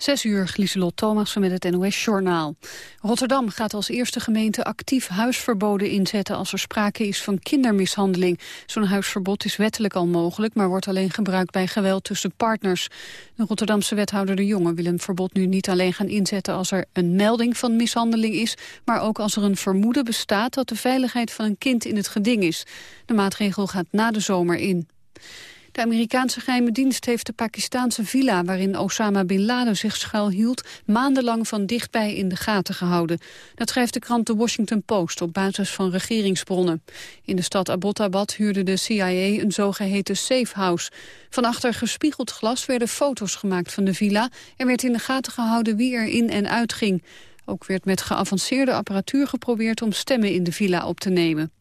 Zes uur, Lieselot Thomas met het NOS-journaal. Rotterdam gaat als eerste gemeente actief huisverboden inzetten... als er sprake is van kindermishandeling. Zo'n huisverbod is wettelijk al mogelijk... maar wordt alleen gebruikt bij geweld tussen partners. De Rotterdamse wethouder De Jonge wil een verbod nu niet alleen gaan inzetten... als er een melding van mishandeling is... maar ook als er een vermoeden bestaat dat de veiligheid van een kind in het geding is. De maatregel gaat na de zomer in. De Amerikaanse geheime dienst heeft de Pakistaanse villa... waarin Osama Bin Laden zich schuilhield... maandenlang van dichtbij in de gaten gehouden. Dat schrijft de krant The Washington Post op basis van regeringsbronnen. In de stad Abbottabad huurde de CIA een zogeheten safe house. Van achter gespiegeld glas werden foto's gemaakt van de villa... en werd in de gaten gehouden wie er in en uit ging. Ook werd met geavanceerde apparatuur geprobeerd om stemmen in de villa op te nemen.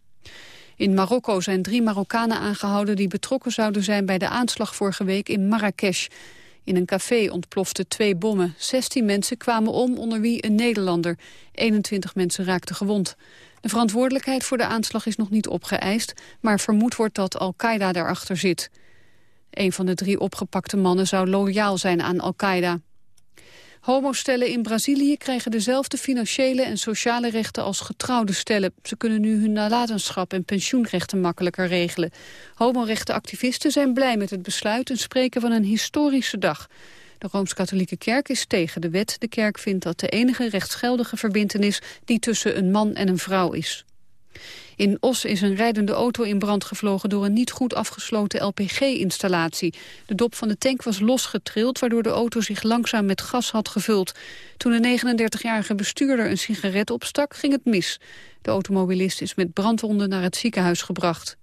In Marokko zijn drie Marokkanen aangehouden die betrokken zouden zijn bij de aanslag vorige week in Marrakesh. In een café ontploften twee bommen. 16 mensen kwamen om, onder wie een Nederlander. 21 mensen raakten gewond. De verantwoordelijkheid voor de aanslag is nog niet opgeëist... maar vermoed wordt dat Al-Qaeda daarachter zit. Een van de drie opgepakte mannen zou loyaal zijn aan Al-Qaeda. Homostellen in Brazilië krijgen dezelfde financiële en sociale rechten als getrouwde stellen. Ze kunnen nu hun nalatenschap en pensioenrechten makkelijker regelen. Homorechtenactivisten zijn blij met het besluit en spreken van een historische dag. De Rooms-Katholieke Kerk is tegen de wet. De kerk vindt dat de enige rechtsgeldige verbintenis die tussen een man en een vrouw is. In Os is een rijdende auto in brand gevlogen door een niet goed afgesloten LPG-installatie. De dop van de tank was losgetrild, waardoor de auto zich langzaam met gas had gevuld. Toen de 39-jarige bestuurder een sigaret opstak, ging het mis. De automobilist is met brandwonden naar het ziekenhuis gebracht.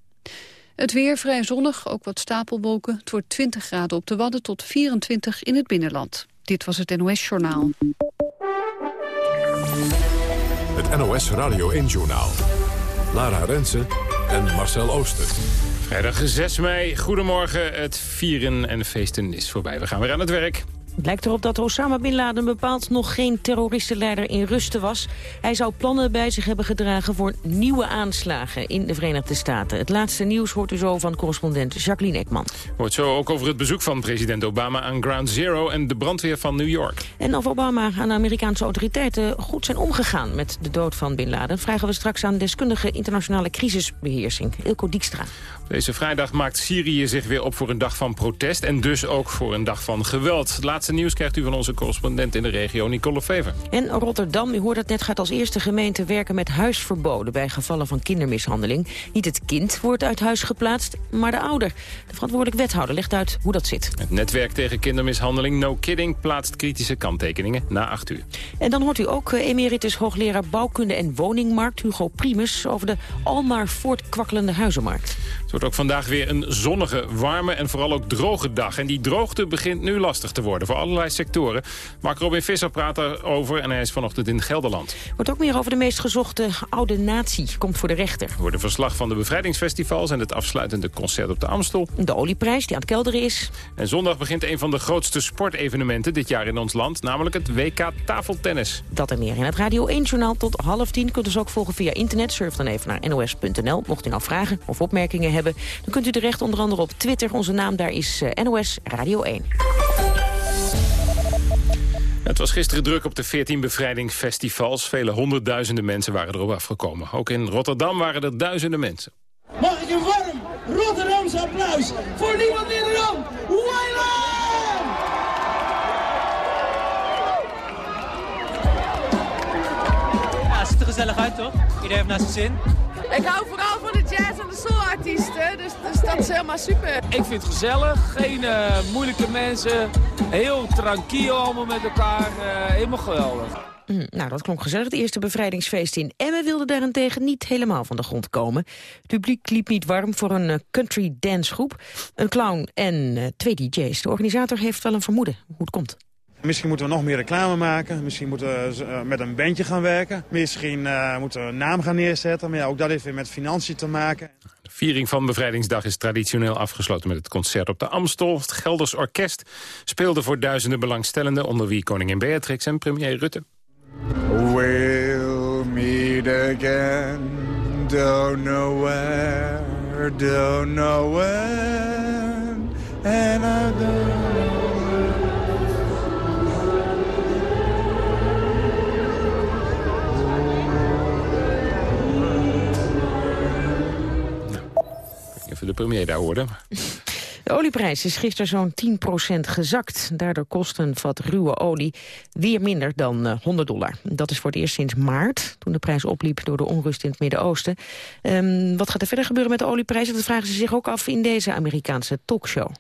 Het weer vrij zonnig, ook wat stapelwolken. Het wordt 20 graden op de Wadden tot 24 in het binnenland. Dit was het NOS Journaal. Het NOS Radio 1 Journaal. Lara Rensen en Marcel Ooster. Vrijdag 6 mei, goedemorgen. Het vieren en feesten is voorbij. We gaan weer aan het werk. Het lijkt erop dat Osama Bin Laden bepaald nog geen terroristenleider in rusten was. Hij zou plannen bij zich hebben gedragen voor nieuwe aanslagen in de Verenigde Staten. Het laatste nieuws hoort u zo van correspondent Jacqueline Ekman. Hoort zo ook over het bezoek van president Obama aan Ground Zero en de brandweer van New York. En of Obama aan de Amerikaanse autoriteiten goed zijn omgegaan met de dood van Bin Laden... vragen we straks aan deskundige internationale crisisbeheersing, Ilko Dijkstra. Deze vrijdag maakt Syrië zich weer op voor een dag van protest... en dus ook voor een dag van geweld. Het laatste nieuws krijgt u van onze correspondent in de regio, Nicole Fever. En Rotterdam, u hoort het net, gaat als eerste gemeente werken met huisverboden... bij gevallen van kindermishandeling. Niet het kind wordt uit huis geplaatst, maar de ouder. De verantwoordelijk wethouder legt uit hoe dat zit. Het netwerk tegen kindermishandeling No Kidding plaatst kritische kanttekeningen na acht uur. En dan hoort u ook eh, emeritus hoogleraar bouwkunde en woningmarkt... Hugo Primus over de almaar voortkwakkelende huizenmarkt. Het wordt ook vandaag weer een zonnige, warme en vooral ook droge dag. En die droogte begint nu lastig te worden voor allerlei sectoren. Mark Robin Visser praat erover en hij is vanochtend in Gelderland. Wordt ook meer over de meest gezochte oude natie. Komt voor de rechter. Er wordt een verslag van de bevrijdingsfestivals en het afsluitende concert op de Amstel. De olieprijs die aan het kelderen is. En zondag begint een van de grootste sportevenementen dit jaar in ons land. Namelijk het WK tafeltennis. Dat en meer in het Radio 1-journaal tot half tien. Kunt u dus ook volgen via internet. Surf dan even naar nos.nl. Mocht u nou vragen of opmerkingen hebben... dan kunt u terecht onder andere op Twitter. Onze naam daar is eh, NOS Radio 1. Het was gisteren druk op de 14 bevrijdingsfestivals. Vele honderdduizenden mensen waren erop afgekomen. Ook in Rotterdam waren er duizenden mensen. Mag ik een warm Rotterdamse applaus voor niemand minder dan Wayland! Ja, het ziet er gezellig uit toch? Iedereen heeft naar zijn zin. Ik hou vooral van de jazz en de soulartiesten, dus, dus dat is helemaal super. Ik vind het gezellig, geen uh, moeilijke mensen, heel tranquil allemaal met elkaar, uh, helemaal geweldig. Mm, nou, dat klonk gezellig. Het eerste bevrijdingsfeest in Emmen wilde daarentegen niet helemaal van de grond komen. Het publiek liep niet warm voor een uh, country dancegroep, een clown en twee DJ's. De organisator heeft wel een vermoeden hoe het komt. Misschien moeten we nog meer reclame maken. Misschien moeten we uh, met een bandje gaan werken. Misschien uh, moeten we een naam gaan neerzetten. Maar ja, ook dat heeft weer met financiën te maken. De viering van Bevrijdingsdag is traditioneel afgesloten met het concert op de Amstel. Het Gelders Orkest speelde voor duizenden belangstellenden... onder wie koningin Beatrix en premier Rutte. We'll meet again, don't know where, don't know when, and I don't premier daar hoorde. De olieprijs is gisteren zo'n 10% gezakt. Daardoor kost een vat ruwe olie weer minder dan 100 dollar. Dat is voor het eerst sinds maart, toen de prijs opliep door de onrust in het Midden-Oosten. Um, wat gaat er verder gebeuren met de olieprijzen? Dat vragen ze zich ook af in deze Amerikaanse talkshow.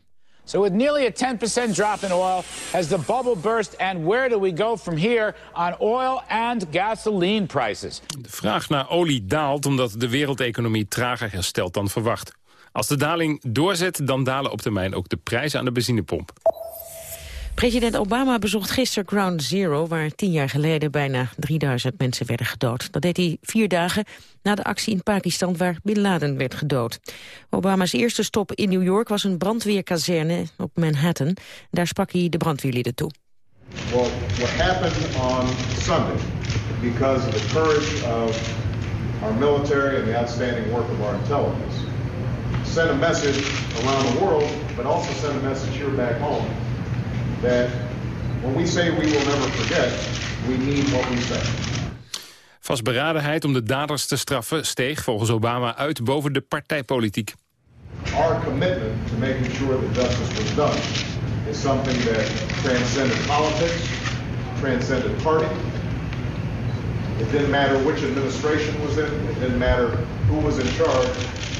So with nearly a 10% drop in oil, has the bubble burst and where do we go from here on oil and gasoline prices? De vraag naar olie daalt omdat de wereldeconomie trager herstelt dan verwacht. Als de daling doorzet, dan dalen op termijn ook de prijzen aan de benzinepomp. President Obama bezocht gisteren Ground Zero... waar tien jaar geleden bijna 3000 mensen werden gedood. Dat deed hij vier dagen na de actie in Pakistan waar Bin Laden werd gedood. Obama's eerste stop in New York was een brandweerkazerne op Manhattan. Daar sprak hij de brandweerlieden toe. Well, what happened on Sunday, because of the courage of our military and the outstanding work of our intelligence, sent a message around the world, but also send a message here back home that when we say we will never forget, we mean what we say. Vastberadenheid om de daders te straffen steeg volgens Obama uit boven de partijpolitiek. Our commitment to making sure that justice was done is something that transcended politics, transcended party. It didn't matter which administration was in, it didn't matter who was in charge.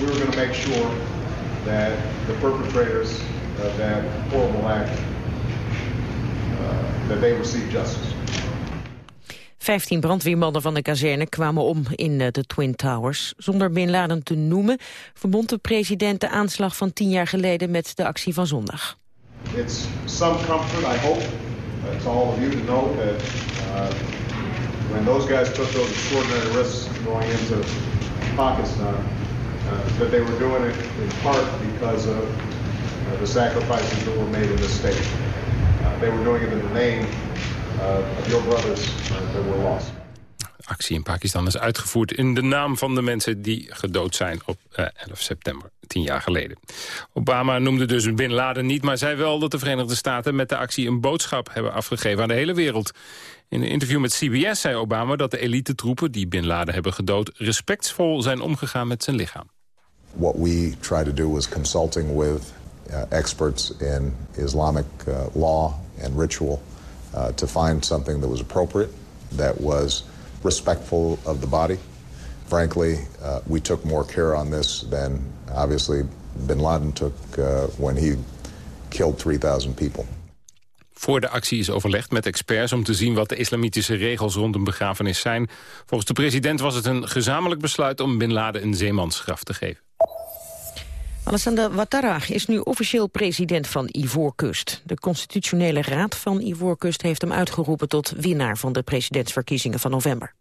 We were going to make sure that the perpetrators of that horrible act that they receive justice. Vijftien brandweermannen van de kazerne kwamen om in eh, de Twin Towers. Zonder Bin Laden te noemen verbond de president de aanslag van tien jaar geleden met de actie van zondag. It's some comfort, I hope, uh, to all of you to know that uh, when those guys took those extraordinary risks going into Pakistan, uh, that they were doing it in part because of uh, the sacrifices that were made in this state. Uh, they were doing it in the name of your brothers uh, that were lost. Actie in Pakistan is uitgevoerd in de naam van de mensen die gedood zijn op 11 september, tien jaar geleden. Obama noemde dus Bin Laden niet, maar zei wel dat de Verenigde Staten met de actie een boodschap hebben afgegeven aan de hele wereld. In een interview met CBS zei Obama dat de elite-troepen die Bin Laden hebben gedood respectvol zijn omgegaan met zijn lichaam. What we try to do is consulting with uh, experts in Islamic uh, law and ritual to find something that was appropriate, that was respectful of the body. Frankly, uh, we took more care on this than obviously bin Laden took uh, when he killed 3,000 people. Voor de actie is overlegd met experts om te zien wat de islamitische regels rond een begrafenis zijn. Volgens de president was het een gezamenlijk besluit om Bin Laden een zeemansgraf te geven. Alassane Ouattara is nu officieel president van Ivoorkust. De constitutionele raad van Ivoorkust heeft hem uitgeroepen tot winnaar van de presidentsverkiezingen van november.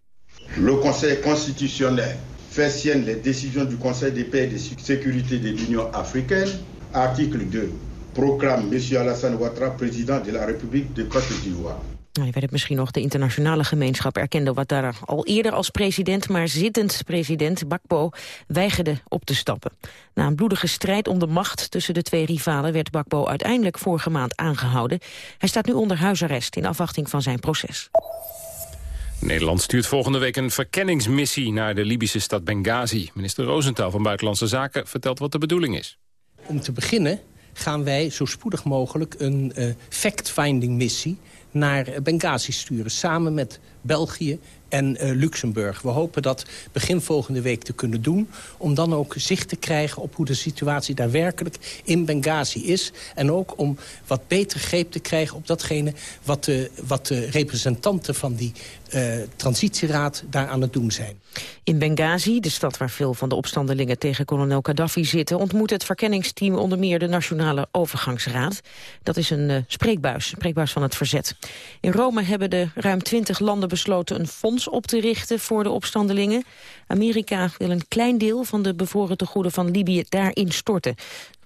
Le Conseil constitutionnel fait sienne les décisions du Conseil de paix et de sécurité de l'Union africaine. Article 2 proclame M. Alassane Ouattara président de la République de Côte d'Ivoire. Nou, je weet het misschien nog, de internationale gemeenschap erkende Ouattara al eerder als president, maar zittend president Bakbo weigerde op te stappen. Na een bloedige strijd om de macht tussen de twee rivalen werd Bakbo uiteindelijk vorige maand aangehouden. Hij staat nu onder huisarrest in afwachting van zijn proces. Nederland stuurt volgende week een verkenningsmissie naar de Libische stad Benghazi. Minister Rosenthal van Buitenlandse Zaken vertelt wat de bedoeling is. Om te beginnen gaan wij zo spoedig mogelijk een uh, fact-finding missie naar Benghazi sturen. Samen met België en uh, Luxemburg. We hopen dat begin volgende week te kunnen doen... om dan ook zicht te krijgen op hoe de situatie daar werkelijk in Benghazi is. En ook om wat beter greep te krijgen op datgene... wat de, wat de representanten van die uh, transitieraad daar aan het doen zijn. In Benghazi, de stad waar veel van de opstandelingen tegen kolonel Gaddafi zitten... ontmoet het verkenningsteam onder meer de Nationale Overgangsraad. Dat is een uh, spreekbuis, spreekbuis van het verzet. In Rome hebben de ruim twintig landen besloten een fonds op te richten voor de opstandelingen. Amerika wil een klein deel van de bevroren tegoeden van Libië daarin storten.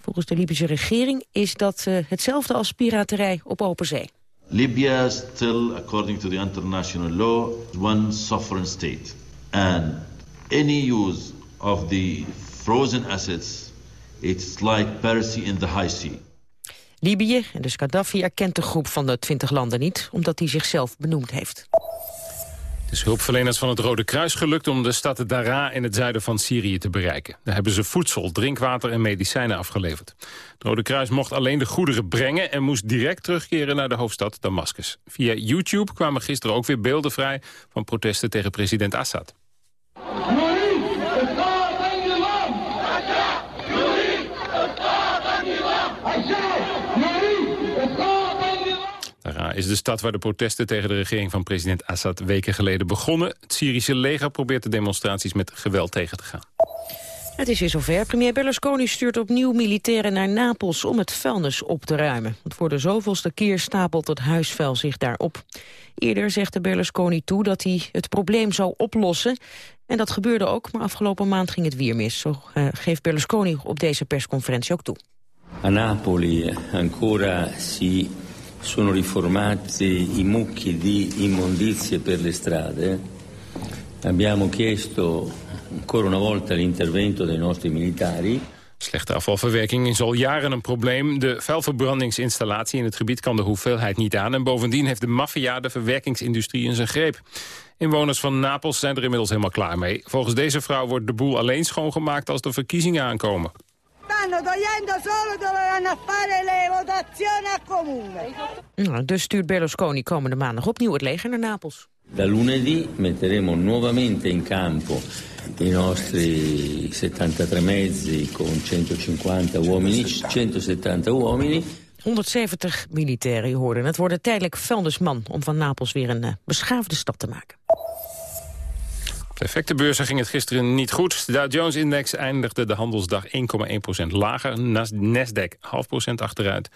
Volgens de Libische regering is dat uh, hetzelfde als piraterij op open zee. Libya still, according to the international law, one sovereign state. And any use of the frozen assets, it's like piracy in the high sea. Libië, en dus Gaddafi, erkent de groep van de 20 landen niet... omdat hij zichzelf benoemd heeft. Het is hulpverleners van het Rode Kruis gelukt om de stad Daraa in het zuiden van Syrië te bereiken. Daar hebben ze voedsel, drinkwater en medicijnen afgeleverd. Het Rode Kruis mocht alleen de goederen brengen en moest direct terugkeren naar de hoofdstad Damascus. Via YouTube kwamen gisteren ook weer beelden vrij van protesten tegen president Assad. Is de stad waar de protesten tegen de regering van president Assad weken geleden begonnen. Het Syrische leger probeert de demonstraties met geweld tegen te gaan. Het is weer zover. Premier Berlusconi stuurt opnieuw militairen naar Napels om het vuilnis op te ruimen. Want voor de zoveelste keer stapelt het huisvuil zich daarop. Eerder zegde Berlusconi toe dat hij het probleem zou oplossen. En dat gebeurde ook, maar afgelopen maand ging het weer mis. Zo uh, geeft Berlusconi op deze persconferentie ook toe. A Napoli ancora si sono riformati i mucchi di immondizie per le strade. Abbiamo chiesto ancora una volta l'intervento dei nostri militari. Slechte afvalverwerking is al jaren een probleem. De vuilverbrandingsinstallatie in het gebied kan de hoeveelheid niet aan... en bovendien heeft de maffia de verwerkingsindustrie in zijn greep. Inwoners van Napels zijn er inmiddels helemaal klaar mee. Volgens deze vrouw wordt de boel alleen schoongemaakt als de verkiezingen aankomen. Stanno togliendo solo dove vanno a fare le votazioni a comune. Nou, dus stuurt Berlusconi komende maandag opnieuw het leger naar Napels. Da lunedì metteremo nuovamente in campo i nostri 73 mezzi con 150 uomini, 170 uomini. 170 militairen, hoorden. Het wordt tijdelijk vuilnisman om van Napels weer een uh, beschaafde stad te maken. De effectenbeurzen ging het gisteren niet goed. De Dow Jones-index eindigde de handelsdag 1,1% lager. Nasdaq half procent achteruit.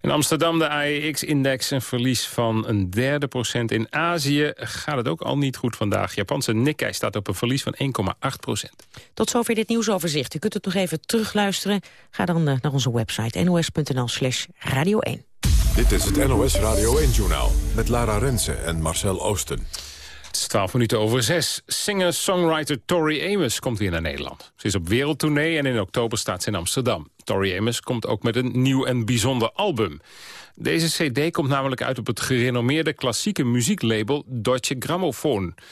In Amsterdam de AEX-index een verlies van een derde procent. In Azië gaat het ook al niet goed vandaag. Japanse Nikkei staat op een verlies van 1,8 procent. Tot zover dit nieuwsoverzicht. U kunt het nog even terugluisteren. Ga dan uh, naar onze website nos.nl slash radio 1. Dit is het NOS Radio 1-journaal met Lara Rensen en Marcel Oosten. Het is 12 minuten over 6. Singer-songwriter Tori Amos komt weer naar Nederland. Ze is op wereldtournee en in oktober staat ze in Amsterdam. Tori Amos komt ook met een nieuw en bijzonder album. Deze cd komt namelijk uit op het gerenommeerde klassieke muzieklabel Deutsche Grammophon. De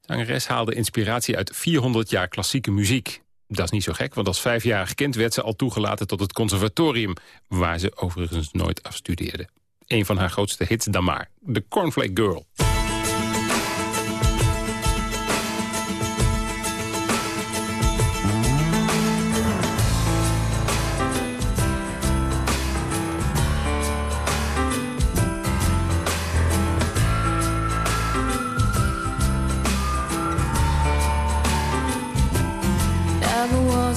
zangeres haalde inspiratie uit 400 jaar klassieke muziek. Dat is niet zo gek, want als vijfjarig kind werd ze al toegelaten tot het conservatorium... waar ze overigens nooit afstudeerde. Een van haar grootste hits dan maar, The Cornflake Girl.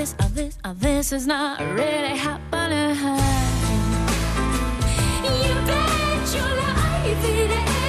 this, uh, this, uh, this is not really happening. You bet your life. would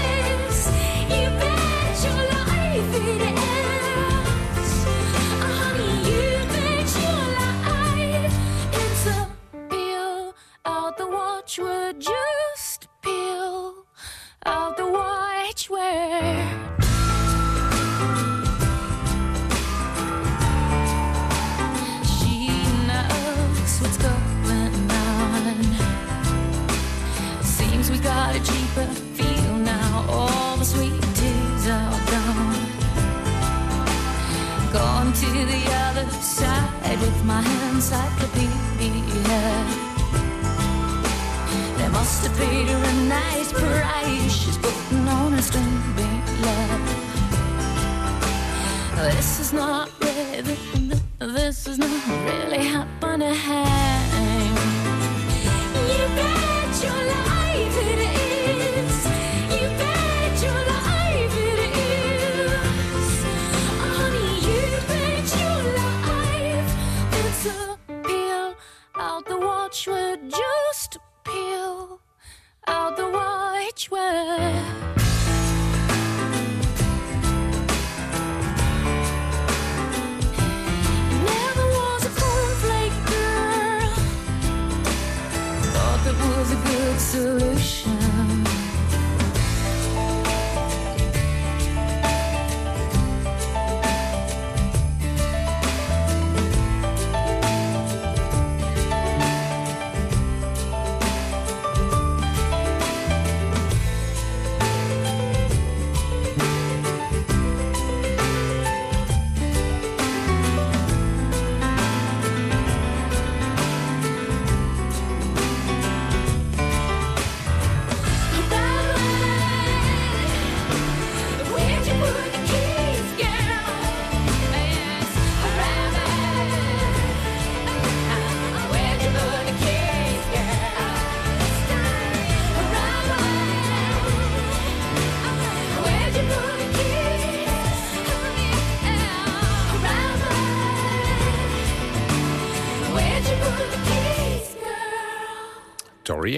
with my encyclopedia must have paid her a nice price. She's putting on a string love. This is not really, this is not really happening. You bet your life it is. The watch would just peel out the watchware.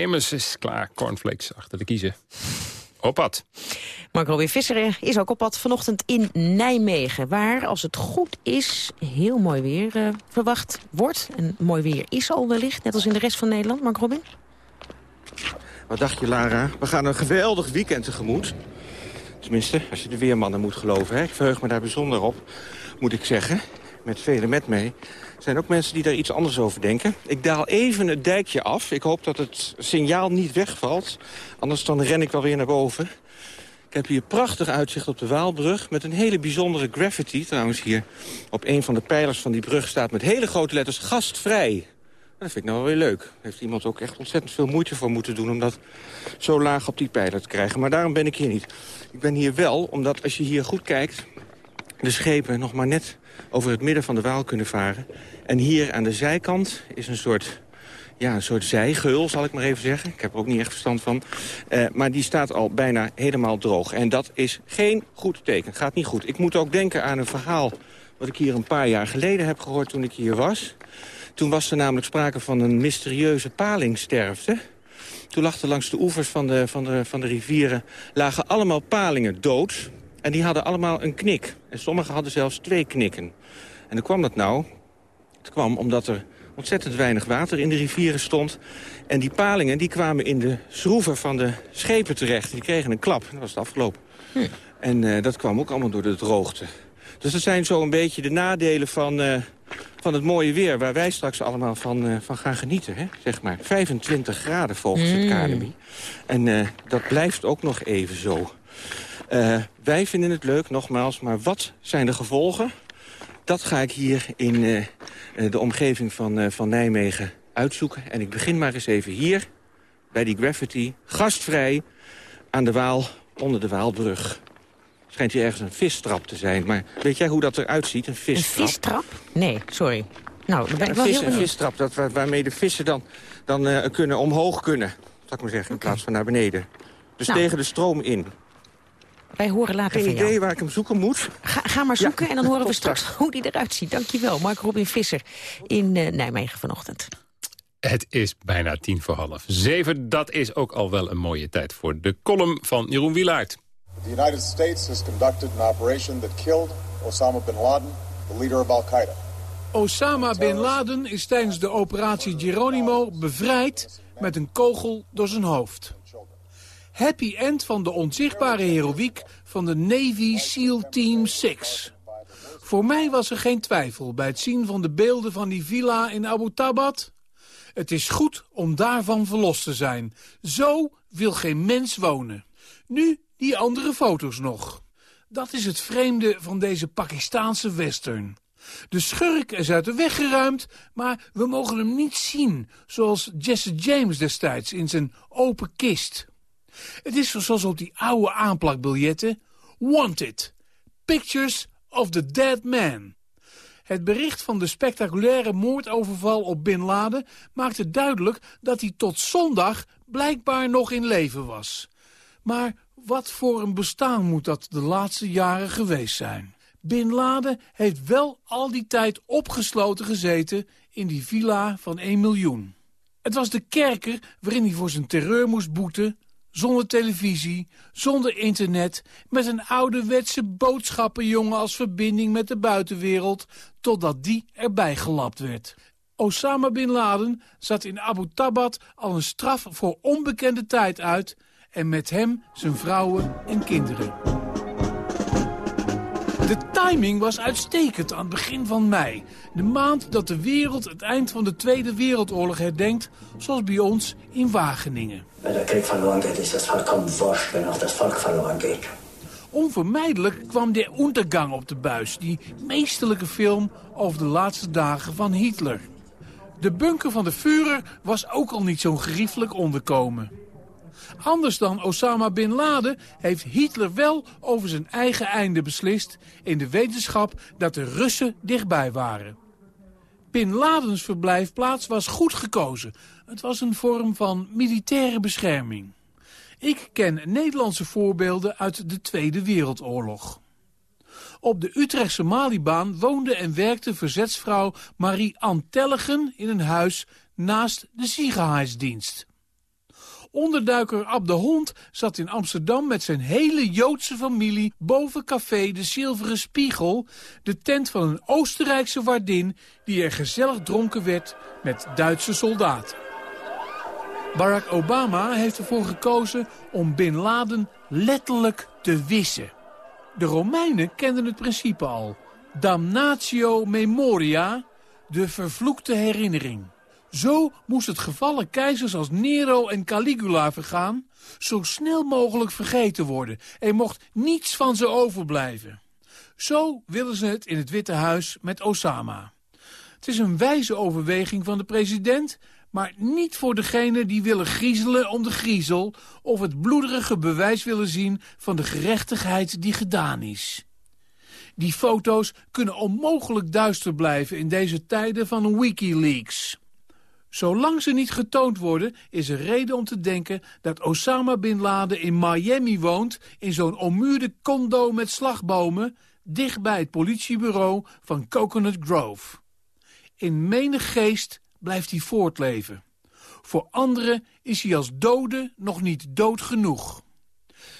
Amos is klaar cornflakes achter de kiezen. Op pad. Mark Robin Visser is ook op pad vanochtend in Nijmegen. Waar, als het goed is, heel mooi weer eh, verwacht wordt. En mooi weer is al wellicht, net als in de rest van Nederland. Mark Robin? Wat dacht je, Lara? We gaan een geweldig weekend tegemoet. Tenminste, als je de weermannen moet geloven. Hè? Ik verheug me daar bijzonder op, moet ik zeggen. Met velen met mee. Er zijn ook mensen die daar iets anders over denken. Ik daal even het dijkje af. Ik hoop dat het signaal niet wegvalt. Anders dan ren ik wel weer naar boven. Ik heb hier prachtig uitzicht op de Waalbrug... met een hele bijzondere graffiti. Trouwens, hier op een van de pijlers van die brug staat... met hele grote letters gastvrij. Dat vind ik nou wel weer leuk. Daar heeft iemand ook echt ontzettend veel moeite voor moeten doen... om dat zo laag op die pijler te krijgen. Maar daarom ben ik hier niet. Ik ben hier wel, omdat als je hier goed kijkt... de schepen nog maar net over het midden van de Waal kunnen varen. En hier aan de zijkant is een soort, ja, een soort zijgeul, zal ik maar even zeggen. Ik heb er ook niet echt verstand van. Eh, maar die staat al bijna helemaal droog. En dat is geen goed teken. Gaat niet goed. Ik moet ook denken aan een verhaal... wat ik hier een paar jaar geleden heb gehoord toen ik hier was. Toen was er namelijk sprake van een mysterieuze palingsterfte. Toen lag er langs de oevers van de, van, de, van de rivieren... lagen allemaal palingen dood. En die hadden allemaal een knik. En sommigen hadden zelfs twee knikken. En hoe kwam dat nou? Het kwam omdat er ontzettend weinig water in de rivieren stond. En die palingen die kwamen in de schroeven van de schepen terecht. Die kregen een klap. Dat was het afgelopen. En eh, dat kwam ook allemaal door de droogte. Dus dat zijn zo een beetje de nadelen van, eh, van het mooie weer... waar wij straks allemaal van, eh, van gaan genieten. Hè? Zeg maar 25 graden volgens het KNMI. En dat blijft ook nog even zo. Eh, wij vinden het leuk, nogmaals, maar wat zijn de gevolgen? Dat ga ik hier in eh, eh, de omgeving van, van Nijmegen uitzoeken. En ik begin maar eens even hier, bij die graffiti, gastvrij, aan de Waal, onder de Waalbrug. Schijnt hier ergens een vistrap te zijn, maar weet jij hoe dat eruit ziet, een vistrap? Een vistrap? Nee, sorry. Nou, ben ik wel vis, heel een vistrap, dat, waar- waarmee de vissen dan, dan kunnen omhoog kunnen. Zal ik maar zeggen, in plaats van naar beneden. Dus Nou. tegen de stroom in. Wij horen later Geen van jou. idee waar ik hem zoeken moet. Ga, ga maar zoeken en dan horen we straks hoe die eruit ziet. Dankjewel, Mark Robin Visser in eh, Nijmegen vanochtend. Het is bijna tien voor half zeven. Dat is ook al wel een mooie tijd voor de column van Jeroen Wielaert. The United States has conducted an operation that killed Osama bin Laden, the leader of Al Qaeda. Osama Bin Laden is tijdens de operatie Geronimo bevrijd met een kogel door zijn hoofd. Happy end van de onzichtbare heroïek van de Navy SEAL Team 6. Voor mij was er geen twijfel bij het zien van de beelden van die villa in Abu Tabat. Het is goed om daarvan verlost te zijn. Zo wil geen mens wonen. Nu die andere foto's nog. Dat is het vreemde van deze Pakistaanse western. De schurk is uit de weg geruimd, maar we mogen hem niet zien... zoals Jesse James destijds in zijn open kist. Het is zoals op die oude aanplakbiljetten... Wanted. Pictures of the dead man. Het bericht van de spectaculaire moordoverval op Bin Laden maakte duidelijk dat hij tot zondag blijkbaar nog in leven was. Maar wat voor een bestaan moet dat de laatste jaren geweest zijn? Bin Laden heeft wel al die tijd opgesloten gezeten in die villa van 1 miljoen. Het was de kerker waarin hij voor zijn terreur moest boeten, zonder televisie, zonder internet, met een ouderwetse boodschappenjongen als verbinding met de buitenwereld, totdat die erbij gelapt werd. Osama Bin Laden zat in Abu Tabat al een straf voor onbekende tijd uit en met hem zijn vrouwen en kinderen. De timing was uitstekend aan het begin van mei. De maand dat de wereld het eind van de Tweede Wereldoorlog herdenkt... zoals bij ons in Wageningen. Wenn der Krieg verloren geht, ist das vollkommen wurscht, wenn auch das Volk verloren. Onvermijdelijk kwam de Untergang op de buis... die meesterlijke film over de laatste dagen van Hitler. De bunker van de Führer was ook al niet zo'n geriefelijk onderkomen. Anders dan Osama Bin Laden heeft Hitler wel over zijn eigen einde beslist... in de wetenschap dat de Russen dichtbij waren. Bin Ladens verblijfplaats was goed gekozen. Het was een vorm van militaire bescherming. Ik ken Nederlandse voorbeelden uit de Tweede Wereldoorlog. Op de Utrechtse Malibaan woonde en werkte verzetsvrouw Marie Antelligen in een huis naast de ziekenhuisdienst. Onderduiker Ab de Hond zat in Amsterdam met zijn hele Joodse familie boven café De Zilveren Spiegel, de tent van een Oostenrijkse waardin die er gezellig dronken werd met Duitse soldaten. Barack Obama heeft ervoor gekozen om Bin Laden letterlijk te wissen. De Romeinen kenden het principe al. Damnatio memoria, de vervloekte herinnering. Zo moest het gevallen keizers als Nero en Caligula vergaan... zo snel mogelijk vergeten worden. Er mocht niets van ze overblijven. Zo willen ze het in het Witte Huis met Osama. Het is een wijze overweging van de president... maar niet voor degenen die willen griezelen om de griezel... of het bloederige bewijs willen zien van de gerechtigheid die gedaan is. Die foto's kunnen onmogelijk duister blijven in deze tijden van Wikileaks. Zolang ze niet getoond worden, is er reden om te denken dat Osama Bin Laden in Miami woont... in zo'n ommuurde condo met slagbomen, dicht bij het politiebureau van Coconut Grove. In menig geest blijft hij voortleven. Voor anderen is hij als dode nog niet dood genoeg.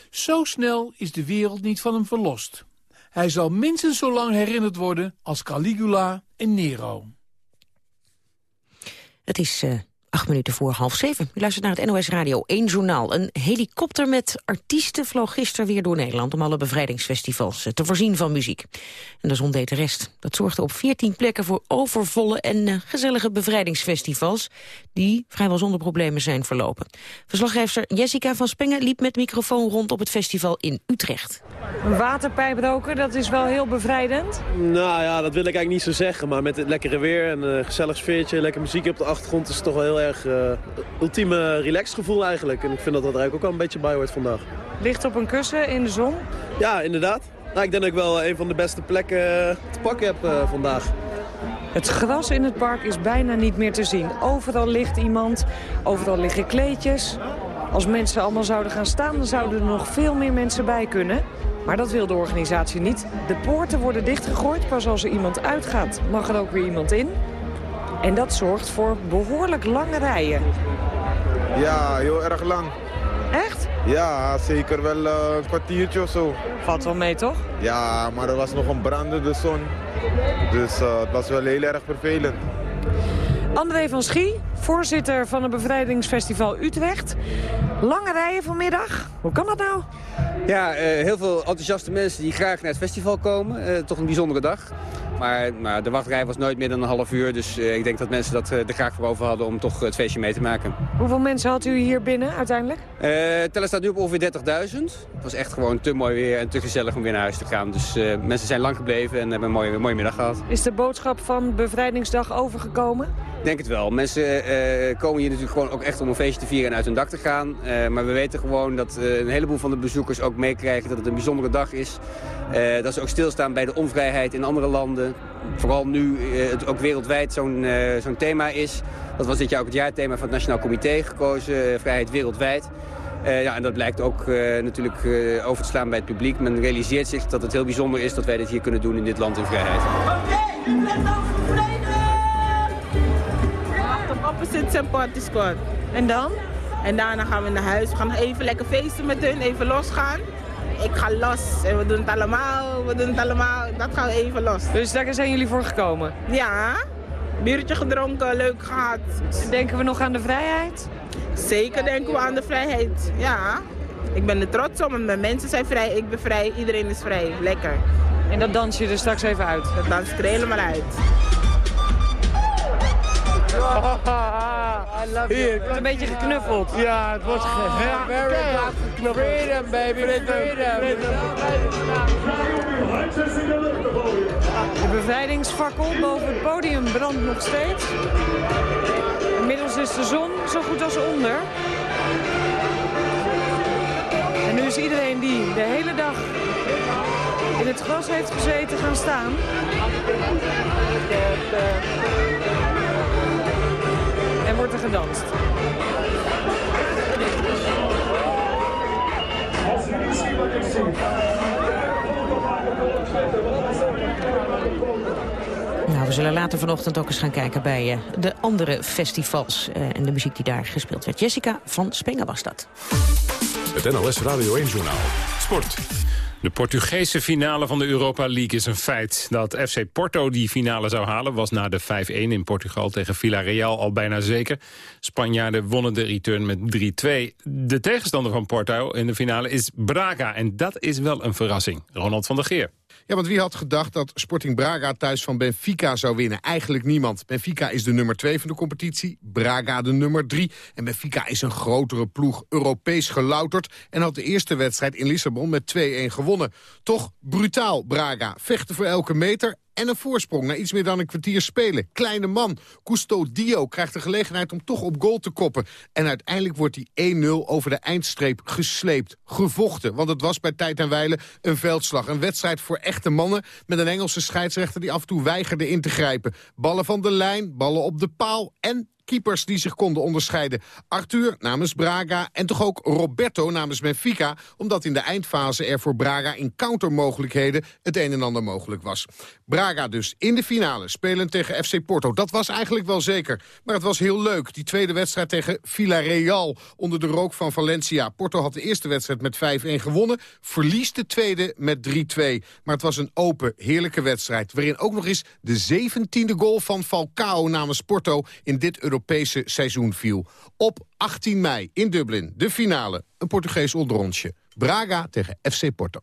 Zo snel is de wereld niet van hem verlost. Hij zal minstens zo lang herinnerd worden als Caligula en Nero. Het is eh, acht minuten voor half zeven. U luistert naar het NOS Radio 1 Journaal. Een helikopter met artiesten vloog gisteren weer door Nederland... om alle bevrijdingsfestivals eh, te voorzien van muziek. En de zon deed de rest. Dat zorgde op 14 plekken voor overvolle en eh, gezellige bevrijdingsfestivals... die vrijwel zonder problemen zijn verlopen. Verslaggever Jessica van Spengen liep met microfoon rond op het festival in Utrecht. Een waterpijp roken, dat is wel heel bevrijdend. Nou ja, dat wil ik eigenlijk niet zo zeggen. Maar met het lekkere weer en een gezellig sfeertje, lekker muziek op de achtergrond... is het toch wel heel erg uh, ultieme relaxed gevoel eigenlijk. En ik vind dat dat er eigenlijk ook wel een beetje bij hoort vandaag. Ligt op een kussen in de zon? Ja, inderdaad. Nou, ik denk dat ik wel een van de beste plekken eh, te pakken heb uh, vandaag. Het gras in het park is bijna niet meer te zien. Overal ligt iemand, overal liggen kleedjes. Als mensen allemaal zouden gaan staan, dan zouden er nog veel meer mensen bij kunnen. Maar dat wil de organisatie niet. De poorten worden dichtgegooid. Pas als er iemand uitgaat, mag er ook weer iemand in. En dat zorgt voor behoorlijk lange rijen. Ja, heel erg lang. Echt? Ja, zeker wel uh, een kwartiertje of zo. Valt wel mee, toch? Ja, maar er was nog een brandende zon. Dus uh, het was wel heel erg vervelend. André van Schie, voorzitter van het bevrijdingsfestival Utrecht. Lange rijen vanmiddag. Hoe kan dat nou? Ja, uh, heel veel enthousiaste mensen die graag naar het festival komen. Uh, toch een bijzondere dag. Maar, maar, de wachtrij was nooit meer dan een half uur. Dus uh, ik denk dat mensen dat er graag voor over hadden om toch het feestje mee te maken. Hoeveel mensen had u hier binnen uiteindelijk? Tellen staat nu op ongeveer 30.000. Het was echt gewoon te mooi weer en te gezellig om weer naar huis te gaan. Dus mensen zijn lang gebleven en hebben een mooie, een mooie middag gehad. Is de boodschap van Bevrijdingsdag overgekomen? Denk het wel. Mensen uh, komen hier natuurlijk gewoon ook echt om een feestje te vieren en uit hun dak te gaan. Uh, maar we weten gewoon dat uh, een heleboel van de bezoekers ook meekrijgen dat het een bijzondere dag is. dat ze ook stilstaan bij de onvrijheid in andere landen. Vooral nu het ook wereldwijd zo'n thema is. Dat was dit jaar ook het jaarthema van het Nationaal Comité gekozen, vrijheid wereldwijd. ja, en dat blijkt ook natuurlijk over te slaan bij het publiek. Men realiseert zich dat het heel bijzonder is dat wij dit hier kunnen doen in dit land in vrijheid. Opposite St. Party Squad. En dan? En daarna gaan we naar huis. We gaan even lekker feesten met hun, even losgaan. Ik ga los en we doen het allemaal, we doen het allemaal. Dat gaan we even los. Dus daar zijn jullie voor gekomen? Ja, biertje gedronken, leuk gehad. Denken we nog aan de vrijheid? Zeker denken we aan de vrijheid, ja. Ik ben er trots op, mijn mensen zijn vrij, ik ben vrij, iedereen is vrij. Lekker. En dat dans je er straks even uit? Dat dans ik er helemaal uit. Hier, wordt een beetje geknuffeld. Ja, het wordt ja, geknuffeld. Freedom, baby, freedom. De bevrijdingsfakkel boven het podium brandt nog steeds. Inmiddels is de zon zo goed als onder. En nu is iedereen die de hele dag in het gras heeft gezeten gaan staan. En wordt er gedanst. Nou, we zullen later vanochtend ook eens gaan kijken bij eh, de andere festivals eh, en de muziek die daar gespeeld werd. Jessica van Spengen was dat. Het NOS Radio 1-journaal. Sport. De Portugese finale van de Europa League is een feit. Dat FC Porto die finale zou halen was na de 5-1 in Portugal tegen Villarreal al bijna zeker. Spanjaarden wonnen de return met 3-2. De tegenstander van Porto in de finale is Braga en dat is wel een verrassing. Ronald van der Geer. Ja, want wie had gedacht dat Sporting Braga thuis van Benfica zou winnen? Eigenlijk niemand. Benfica is de nummer 2 van de competitie, Braga de nummer 3. En Benfica is een grotere ploeg, Europees gelouterd... en had de eerste wedstrijd in Lissabon met 2-1 gewonnen. Toch brutaal, Braga. Vechten voor elke meter en een voorsprong na iets meer dan een kwartier spelen. Kleine man, Custodio, krijgt de gelegenheid om toch op goal te koppen. En uiteindelijk wordt hij 1-0 over de eindstreep gesleept, gevochten. Want het was bij tijd en wijle een veldslag. Een wedstrijd voor echte mannen met een Engelse scheidsrechter... die af en toe weigerde in te grijpen. Ballen van de lijn, ballen op de paal en keepers die zich konden onderscheiden. Arthur namens Braga en toch ook Roberto namens Benfica... omdat in de eindfase er voor Braga in countermogelijkheden... het een en ander mogelijk was. Braga dus in de finale, spelend tegen FC Porto. Dat was eigenlijk wel zeker, maar het was heel leuk. Die tweede wedstrijd tegen Villarreal onder de rook van Valencia. Porto had de eerste wedstrijd met 5-1 gewonnen... verliest de tweede met 3-2. Maar het was een open, heerlijke wedstrijd... waarin ook nog eens de 17e goal van Falcao namens Porto... in dit Europese seizoen viel. Op 18 mei in Dublin, de finale, een Portugees onderrondje. Braga tegen FC Porto.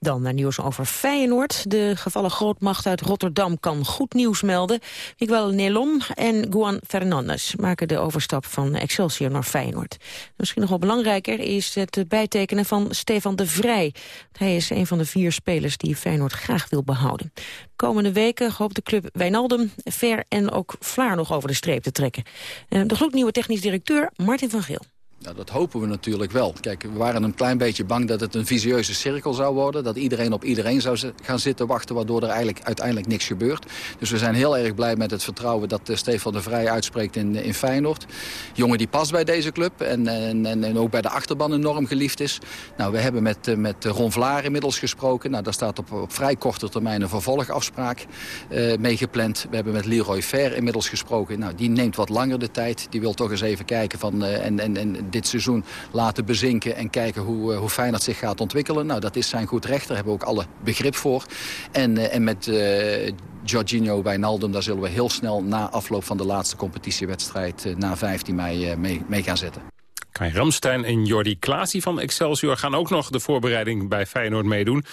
Dan naar nieuws over Feyenoord. De gevallen grootmacht uit Rotterdam kan goed nieuws melden. Miguel Nelon en Juan Fernandes maken de overstap van Excelsior naar Feyenoord. Misschien nog wel belangrijker is het bijtekenen van Stefan de Vrij. Hij is een van de vier spelers die Feyenoord graag wil behouden. Komende weken hoopt de club Wijnaldum, Ver en ook Vlaar nog over de streep te trekken. Eh, De gloednieuwe technisch directeur Martin van Geel. Nou, dat hopen we natuurlijk wel. Kijk, we waren een klein beetje bang dat het een visieuze cirkel zou worden. Dat iedereen op iedereen zou gaan zitten wachten... waardoor er eigenlijk uiteindelijk niks gebeurt. Dus we zijn heel erg blij met het vertrouwen dat eh, Stefan de Vrij uitspreekt in, in Feyenoord. Jongen die past bij deze club en, en, en, ook bij de achterban enorm geliefd is. Nou, we hebben met, eh, met Ron Vlaar inmiddels gesproken. Nou, daar staat op, op vrij korte termijn een vervolgafspraak eh mee gepland. We hebben met Leroy Fair inmiddels gesproken. Nou, die neemt wat langer de tijd. Die wil toch eens even kijken van, eh, en, en, en dit seizoen laten bezinken... en kijken hoe, eh, hoe Feyenoord zich gaat ontwikkelen. Nou, dat is zijn goed recht. Daar hebben we ook alle begrip voor. En, eh, en met eh Jorginho Wijnaldum, daar zullen we heel snel... na afloop van de laatste competitiewedstrijd na 15 mei mee, mee gaan zetten. Kai Ramstein en Jordi Klaasie van Excelsior gaan ook nog de voorbereiding bij Feyenoord meedoen.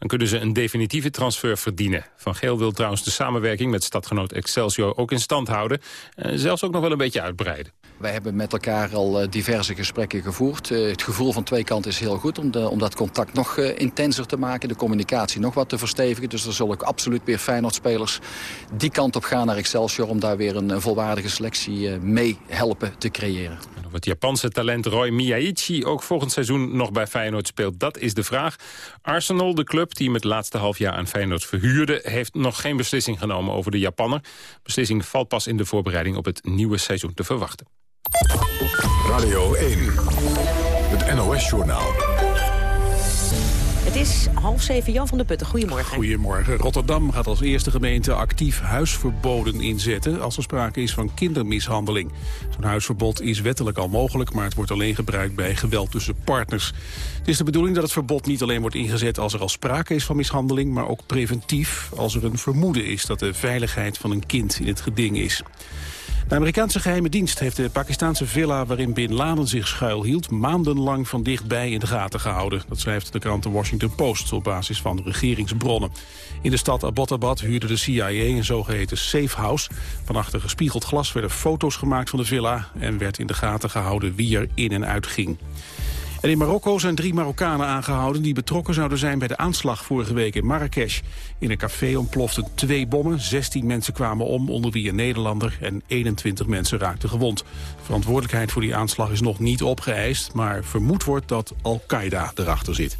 Dan kunnen ze een definitieve transfer verdienen. Van Geel wil trouwens de samenwerking met stadgenoot Excelsior ook in stand houden. En zelfs ook nog wel een beetje uitbreiden. Wij hebben met elkaar al eh, diverse gesprekken gevoerd. Eh, het gevoel van twee kanten is heel goed om, om dat contact nog eh, intenser te maken. De communicatie nog wat te verstevigen. Dus er zullen ook absoluut weer Feyenoord-spelers die kant op gaan naar Excelsior... om daar weer een, volwaardige selectie mee helpen te creëren. Of het Japanse talent Roy Miyaichi ook volgend seizoen nog bij Feyenoord speelt, dat is de vraag. Arsenal, de club die hem het laatste halfjaar aan Feyenoord verhuurde... heeft nog geen beslissing genomen over de Japanner. Beslissing valt pas in de voorbereiding op het nieuwe seizoen te verwachten. Radio 1, het NOS-journaal. Het is half zeven, Jan van der Putten. Goedemorgen. Goedemorgen. Rotterdam gaat als eerste gemeente actief huisverboden inzetten... als er sprake is van kindermishandeling. Zo'n huisverbod is wettelijk al mogelijk... maar het wordt alleen gebruikt bij geweld tussen partners. Het is de bedoeling dat het verbod niet alleen wordt ingezet... als er al sprake is van mishandeling, maar ook preventief... als er een vermoeden is dat de veiligheid van een kind in het geding is. De Amerikaanse geheime dienst heeft de Pakistanse villa waarin Bin Laden zich schuilhield maandenlang van dichtbij in de gaten gehouden. Dat schrijft de krant The Washington Post op basis van regeringsbronnen. In de stad Abbottabad huurde de CIA een zogeheten safe house. Van achter gespiegeld glas werden foto's gemaakt van de villa en werd in de gaten gehouden wie er in en uit ging. En in Marokko zijn drie Marokkanen aangehouden... die betrokken zouden zijn bij de aanslag vorige week in Marrakesh. In een café ontploften twee bommen, 16 mensen kwamen om... onder wie een Nederlander en 21 mensen raakten gewond. Verantwoordelijkheid voor die aanslag is nog niet opgeëist... maar vermoed wordt dat Al-Qaeda erachter zit.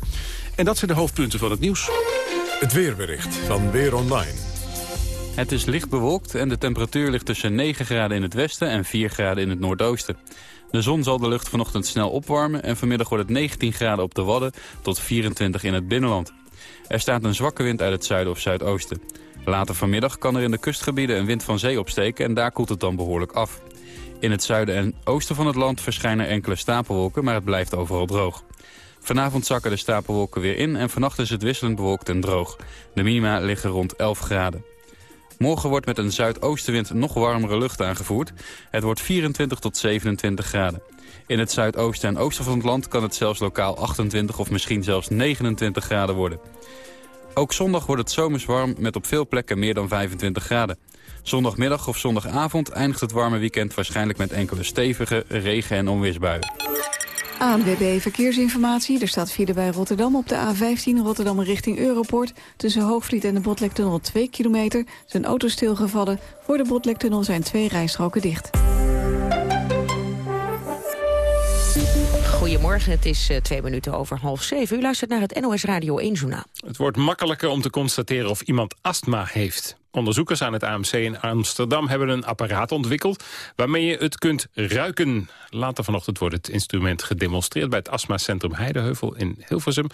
En dat zijn de hoofdpunten van het nieuws. Het weerbericht van Weer Online. Het is licht bewolkt en de temperatuur ligt tussen 9 graden in het westen en 4 graden in het noordoosten. De zon zal de lucht vanochtend snel opwarmen en vanmiddag wordt het 19 graden op de Wadden tot 24 in het binnenland. Er staat een zwakke wind uit het zuiden of zuidoosten. Later vanmiddag kan er in de kustgebieden een wind van zee opsteken en daar koelt het dan behoorlijk af. In het zuiden en oosten van het land verschijnen enkele stapelwolken, maar het blijft overal droog. Vanavond zakken de stapelwolken weer in en vannacht is het wisselend bewolkt en droog. De minima liggen rond 11 graden. Morgen wordt met een zuidoostenwind nog warmere lucht aangevoerd. Het wordt 24 tot 27 graden. In het zuidoosten en oosten van het land kan het zelfs lokaal 28 of misschien zelfs 29 graden worden. Ook zondag wordt het zomers warm met op veel plekken meer dan 25 graden. Zondagmiddag of zondagavond eindigt het warme weekend waarschijnlijk met enkele stevige regen- en onweersbuien. ANWB Verkeersinformatie. Er staat file bij Rotterdam op de A15 Rotterdam richting Europort. Tussen Hoogvliet en de Botlektunnel 2 kilometer zijn auto's stilgevallen. Voor de Botlektunnel zijn twee rijstroken dicht. Goedemorgen, het is eh, twee minuten over half zeven. U luistert naar het NOS Radio 1 Journaal. Het wordt makkelijker om te constateren of iemand astma heeft. Onderzoekers aan het AMC in Amsterdam hebben een apparaat ontwikkeld... waarmee je het kunt ruiken. Later vanochtend wordt het instrument gedemonstreerd... bij het astmacentrum Heideheuvel in Hilversum.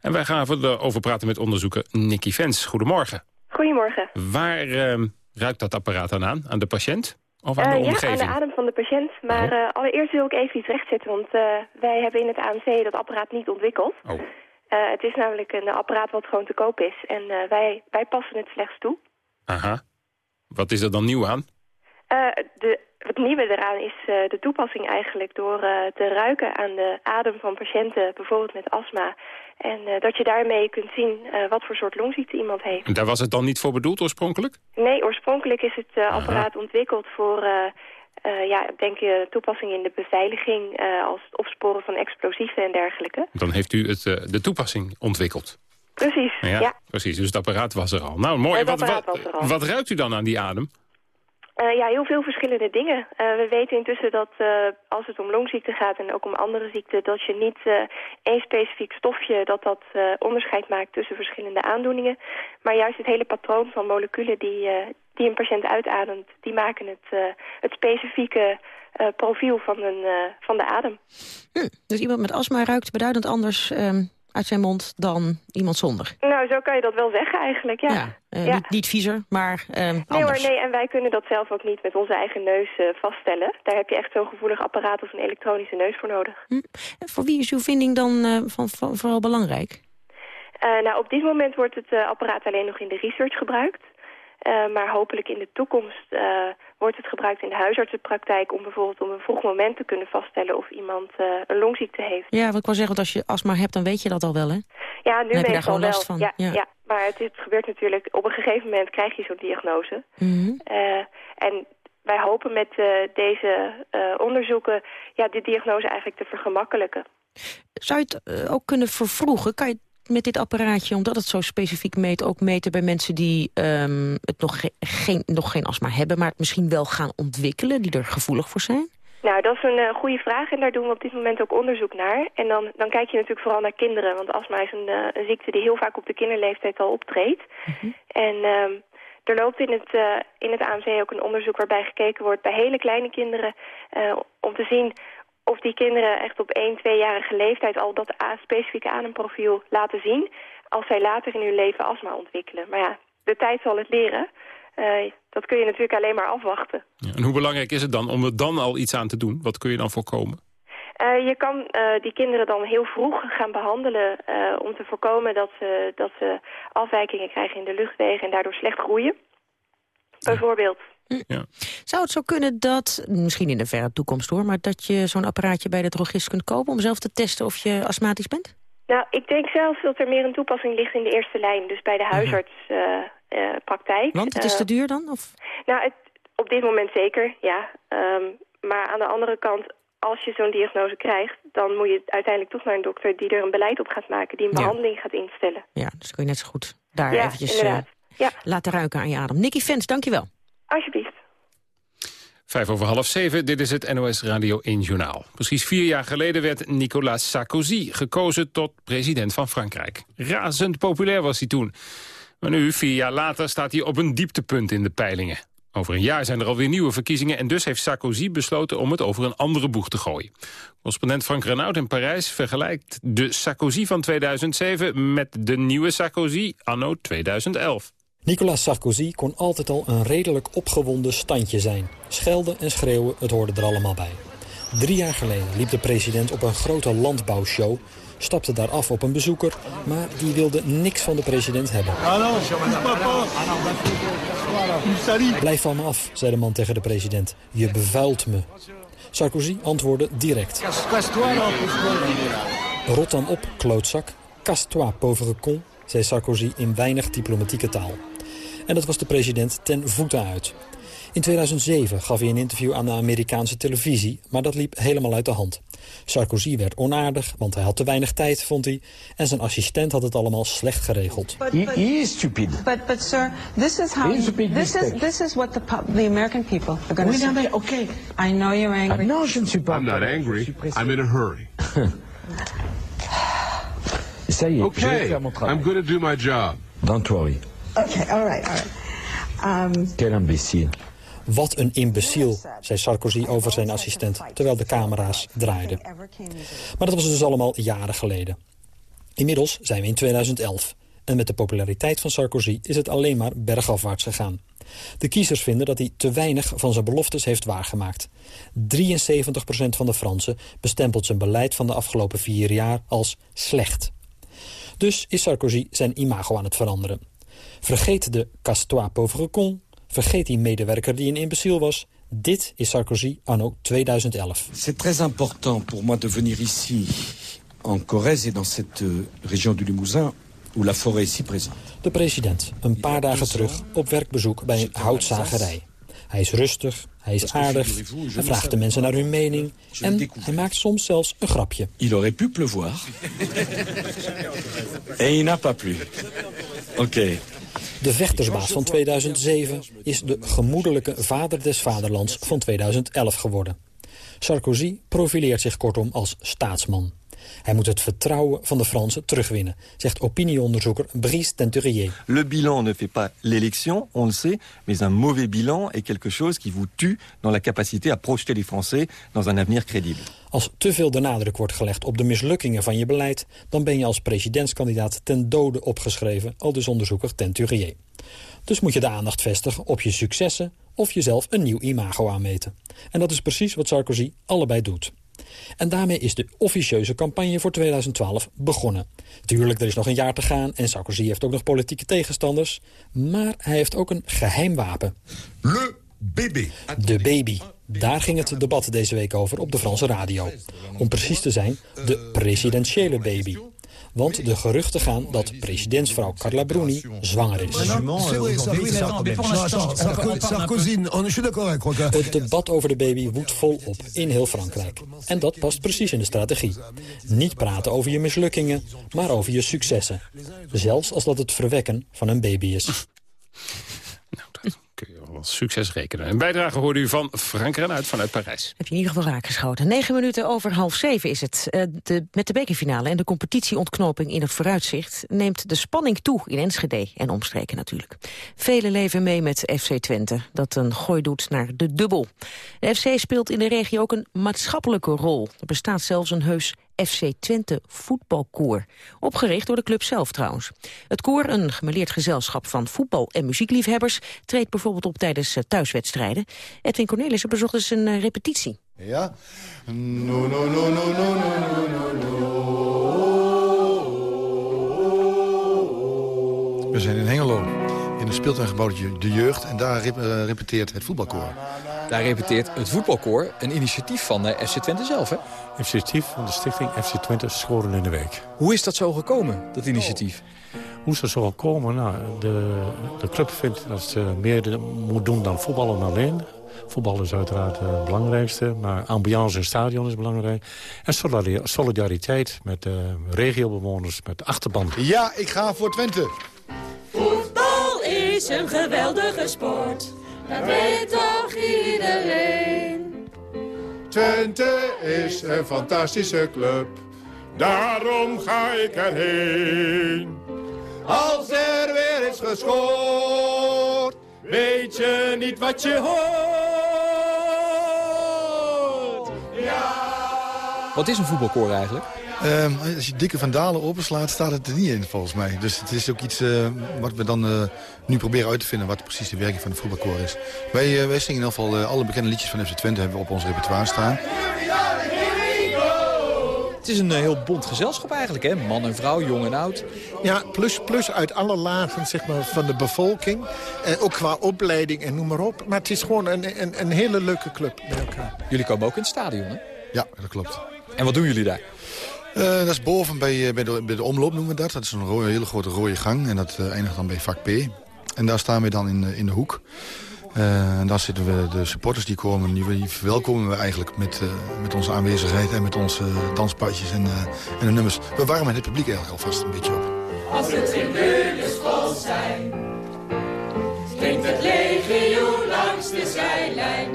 En wij gaan erover praten met onderzoeker Nicky Vens. Goedemorgen. Goedemorgen. Waar eh, ruikt dat apparaat dan aan? Aan de patiënt? Of aan Eh, ja, aan de adem van de patiënt. Maar eh, allereerst wil ik even iets rechtzetten, want eh, wij hebben in het AMC dat apparaat niet ontwikkeld. Oh. Het is namelijk een apparaat wat gewoon te koop is en wij, wij passen het slechts toe. Aha. Wat is er dan nieuw aan? De, het nieuwe eraan is eh, de toepassing eigenlijk door eh, te ruiken aan de adem van patiënten, bijvoorbeeld met astma. En eh, dat je daarmee kunt zien wat voor soort longziekte iemand heeft. Daar was het dan niet voor bedoeld oorspronkelijk? Nee, oorspronkelijk is het apparaat ontwikkeld voor, ja, denk je toepassing in de beveiliging als het opsporen van explosieven en dergelijke. Dan heeft u het, de toepassing ontwikkeld. Precies, ja. precies. Dus het apparaat was er al. Nou, mooi. Wat, apparaat wat, was er al. wat ruikt u dan aan die adem? Eh, ja, heel veel verschillende dingen. Eh, we weten intussen dat eh, als het om longziekten gaat en ook om andere ziekten... dat je niet eh, één specifiek stofje dat dat eh, onderscheid maakt tussen verschillende aandoeningen. Maar juist het hele patroon van moleculen die, eh, die een patiënt uitademt... die maken het, eh, het specifieke eh, profiel van, een, eh, van de adem. Hm, dus iemand met astma ruikt beduidend anders ehm, uit zijn mond dan iemand zonder. Nou, zo kan je dat wel zeggen eigenlijk, ja. Eh, Ja. Niet, niet viezer, maar ehm, Nee anders. hoor, nee, en wij kunnen dat zelf ook niet met onze eigen neus eh, vaststellen. Daar heb je echt zo'n gevoelig apparaat of een elektronische neus voor nodig. En Voor wie is uw vinding dan eh, van, van, vooral belangrijk? Eh, nou, op dit moment wordt het eh, apparaat alleen nog in de research gebruikt. Eh, maar hopelijk in de toekomst eh, wordt het gebruikt in de huisartsenpraktijk... om bijvoorbeeld op een vroeg moment te kunnen vaststellen of iemand eh, een longziekte heeft. Ja, wat ik wil zeggen, want als je astma hebt, dan weet je dat al wel, hè? Ja, nu heb je daar gewoon wel. last van, Ja, ja. ja. maar het, het gebeurt natuurlijk... op een gegeven moment krijg je zo'n diagnose. Mhm. En wij hopen met deze onderzoeken... Ja, de diagnose eigenlijk te vergemakkelijken. Zou je het ook kunnen vervroegen? Kan je met dit apparaatje, omdat het zo specifiek meet... ook meten bij mensen die ehm, het nog, ge- geen, nog geen astma hebben... maar het misschien wel gaan ontwikkelen, die er gevoelig voor zijn? Nou, dat is een eh, goede vraag en daar doen we op dit moment ook onderzoek naar. En dan, dan kijk je natuurlijk vooral naar kinderen, want astma is een, eh, een ziekte die heel vaak op de kinderleeftijd al optreedt. En ehm, er loopt in het, eh, in het AMC ook een onderzoek waarbij gekeken wordt bij hele kleine kinderen om te zien of die kinderen echt op 1, 2-jarige leeftijd al dat a- specifieke ademprofiel laten zien als zij later in hun leven astma ontwikkelen. Maar ja, de tijd zal het leren. Eh, dat kun je natuurlijk alleen maar afwachten. Ja, En hoe belangrijk is het dan om er dan al iets aan te doen? Wat kun je dan voorkomen? Eh, je kan eh, die kinderen dan heel vroeg gaan behandelen eh, om te voorkomen dat ze, dat ze afwijkingen krijgen in de luchtwegen en daardoor slecht groeien. Bijvoorbeeld. Zou het zo kunnen dat, misschien in de verre toekomst hoor... maar dat je zo'n apparaatje bij de drogist kunt kopen... om zelf te testen of je astmatisch bent? Nou, ik denk zelfs dat er meer een toepassing ligt in de eerste lijn, dus bij de huisartspraktijk. Want het is te duur dan? Of? Nou, het, op dit moment zeker, ja. Ehm, maar aan de andere kant, als je zo'n diagnose krijgt... dan moet je uiteindelijk toch naar een dokter die er een beleid op gaat maken... die een Ja. behandeling gaat instellen. Ja, dus kun je net zo goed daar Ja, eventjes eh. Ja. laten ruiken aan je adem. Nicky Vens, dankjewel. Alsjeblieft. Vijf over half zeven, dit is het NOS Radio 1 Journaal. Precies vier jaar geleden werd Nicolas Sarkozy gekozen tot president van Frankrijk. Razend populair was hij toen. Maar nu, vier jaar later, staat hij op een dieptepunt in de peilingen. Over een jaar zijn er alweer nieuwe verkiezingen... en dus heeft Sarkozy besloten om het over een andere boeg te gooien. Correspondent Frank Renaud in Parijs vergelijkt de Sarkozy van 2007... met de nieuwe Sarkozy anno 2011. Nicolas Sarkozy kon altijd al een redelijk opgewonden standje zijn. Schelden en schreeuwen, het hoorde er allemaal bij. Drie jaar geleden liep de president op een grote landbouwshow... stapte daar af op een bezoeker, maar die wilde niks van de president hebben. Blijf van me af, zei de man tegen de president. Je bevuilt me. Sarkozy antwoordde direct. Rot dan op, klootzak. Casse-toi, con, zei Sarkozy in weinig diplomatieke taal. En dat was de president ten voeten uit. In 2007 gaf hij een interview aan de Amerikaanse televisie... maar dat liep helemaal uit de hand. Sarkozy werd onaardig, want hij had te weinig tijd, vond hij... en zijn assistent had het allemaal slecht geregeld. is stupid. But, but sir, this is how He this is this is what the the American people are going to say. okay. I know you're angry. Non, je ne suis pas. I'm not angry. I'm in a hurry. Ça y est, Okay, je vais faire mon travail. I'm going to do my job. Don't worry. Okay, all right, all right. Um, Quel imbécile. Wat een imbeciel, zei Sarkozy over zijn assistent... terwijl de camera's draaiden. Maar dat was dus allemaal jaren geleden. Inmiddels zijn we in 2011. En met de populariteit van Sarkozy is het alleen maar bergafwaarts gegaan. De kiezers vinden dat hij te weinig van zijn beloftes heeft waargemaakt. 73% van de Fransen bestempelt zijn beleid van de afgelopen vier jaar als slecht. Dus is Sarkozy zijn imago aan het veranderen. Vergeet de casse-toi pauvre con, vergeet die medewerker die een imbeciel was. Dit is Sarkozy anno 2011. C'est très important pour moi de venir ici, en Corrèze et dans cette euh, région du Limousin, où la forêt est si présente. De president, een paar dagen terug, op werkbezoek bij een houtzagerij. Hij is rustig, hij is aardig, hij vraagt de mensen naar hun mening... en hij maakt soms zelfs een grapje. Il aurait pu pleuvoir. et il n'a pas plu. Oké. De vechtersbaas van 2007 is de gemoedelijke vader des vaderlands van 2011 geworden. Sarkozy profileert zich kortom als staatsman. Hij moet het vertrouwen van de Fransen terugwinnen, zegt opinieonderzoeker Brice Tenturier. Le bilan ne fait pas l'élection, on le sait, mais un mauvais bilan est quelque chose qui vous tue dans la capacité à projeter les Français dans un avenir crédible. Als te veel de nadruk wordt gelegd op de mislukkingen van je beleid... dan ben je als presidentskandidaat ten dode opgeschreven, al dus onderzoeker Tenturier. Dus moet je de aandacht vestigen op je successen of jezelf een nieuw imago aanmeten. En dat is precies wat Sarkozy allebei doet. En daarmee is de officieuze campagne voor 2012 begonnen. Tuurlijk, er is nog een jaar te gaan en Sarkozy heeft ook nog politieke tegenstanders. Maar hij heeft ook een geheim wapen. Le baby. De baby. Daar ging het debat deze week over op de Franse radio. Om precies te zijn, de presidentiële baby. Want de geruchten gaan dat presidentsvrouw Carla Bruni zwanger is. D'accord avec Roca. Het debat over de baby woedt volop in heel Frankrijk. En dat past precies in de strategie. Niet praten over je mislukkingen, maar over je successen. Zelfs als dat het verwekken van een baby is. Succes rekenen. Een bijdrage hoorde u van Frank Renuit vanuit Parijs. Heb je in ieder geval raakgeschoten. Negen minuten over half zeven is het. Eh, de, met de bekerfinale en de competitieontknoping in het vooruitzicht... neemt de spanning toe in Enschede en omstreken natuurlijk. Velen leven mee met FC Twente, dat een gooi doet naar de dubbel. De FC speelt in de regio ook een maatschappelijke rol. Er bestaat zelfs een heus FC Twente voetbalkoor. Opgericht door de club zelf trouwens. Het koor, een gemeleerd gezelschap van voetbal- en muziekliefhebbers... treedt bijvoorbeeld op tijdens eh, thuiswedstrijden. Edwin Cornelissen bezocht dus een eh, repetitie. Ja. No, no, no, no, no, no, no, no. We zijn in Hengelo, in een speeltuingebouwtje De Jeugd... en daar rep- eh, repeteert het voetbalkoor. Daar repeteert het voetbalkoor, een initiatief van eh, FC Twente zelf, hè? Initiatief van de stichting FC Twente Scholen in de Week. Hoe is dat zo gekomen, dat initiatief? Hoe is dat zo gekomen? Nou, de, de club vindt dat ze meer moet doen dan voetballen alleen. Voetbal is uiteraard eh, het belangrijkste, maar ambiance in het stadion is belangrijk. En solidari- solidariteit met de regiobewoners, met de achterban. Ja, ik ga voor Twente. Voetbal is een geweldige sport. Dat weet toch iedereen. Twente is een fantastische club. Daarom ga ik erheen. Als er weer is gescoord, weet je niet wat je hoort. Ja, Wat is een voetbalkoor eigenlijk? Ehm, als je dikke vandalen openslaat, staat het er niet in volgens mij. Dus het is ook iets eh, wat we dan eh, nu proberen uit te vinden... wat precies de werking van de voetbalkoor is. Wij, eh, wij zingen in ieder geval alle bekende liedjes van FC Twente... hebben we op ons repertoire staan. Het is een heel bond gezelschap eigenlijk, hè? Man en vrouw, jong en oud. Ja, plus, plus uit alle lagen zeg maar, van de bevolking. Eh, ook qua opleiding en noem maar op. Maar het is gewoon een, een, een hele leuke club bij elkaar. Jullie komen ook in het stadion, hè? Ja, dat klopt. En wat doen jullie daar? Eh, dat is boven bij, eh, bij, de, omloop noemen we dat. Dat is een hele grote rode gang en dat eh, eindigt dan bij vak P. En daar staan we dan in, in de hoek. En daar zitten we de supporters die komen. Die, verwelkomen we eigenlijk met, met onze aanwezigheid en met onze danspadjes en, en de nummers. We warmen het publiek eigenlijk alvast een beetje op. Als de tribunes vol zijn, klinkt het legioen langs de zijlijn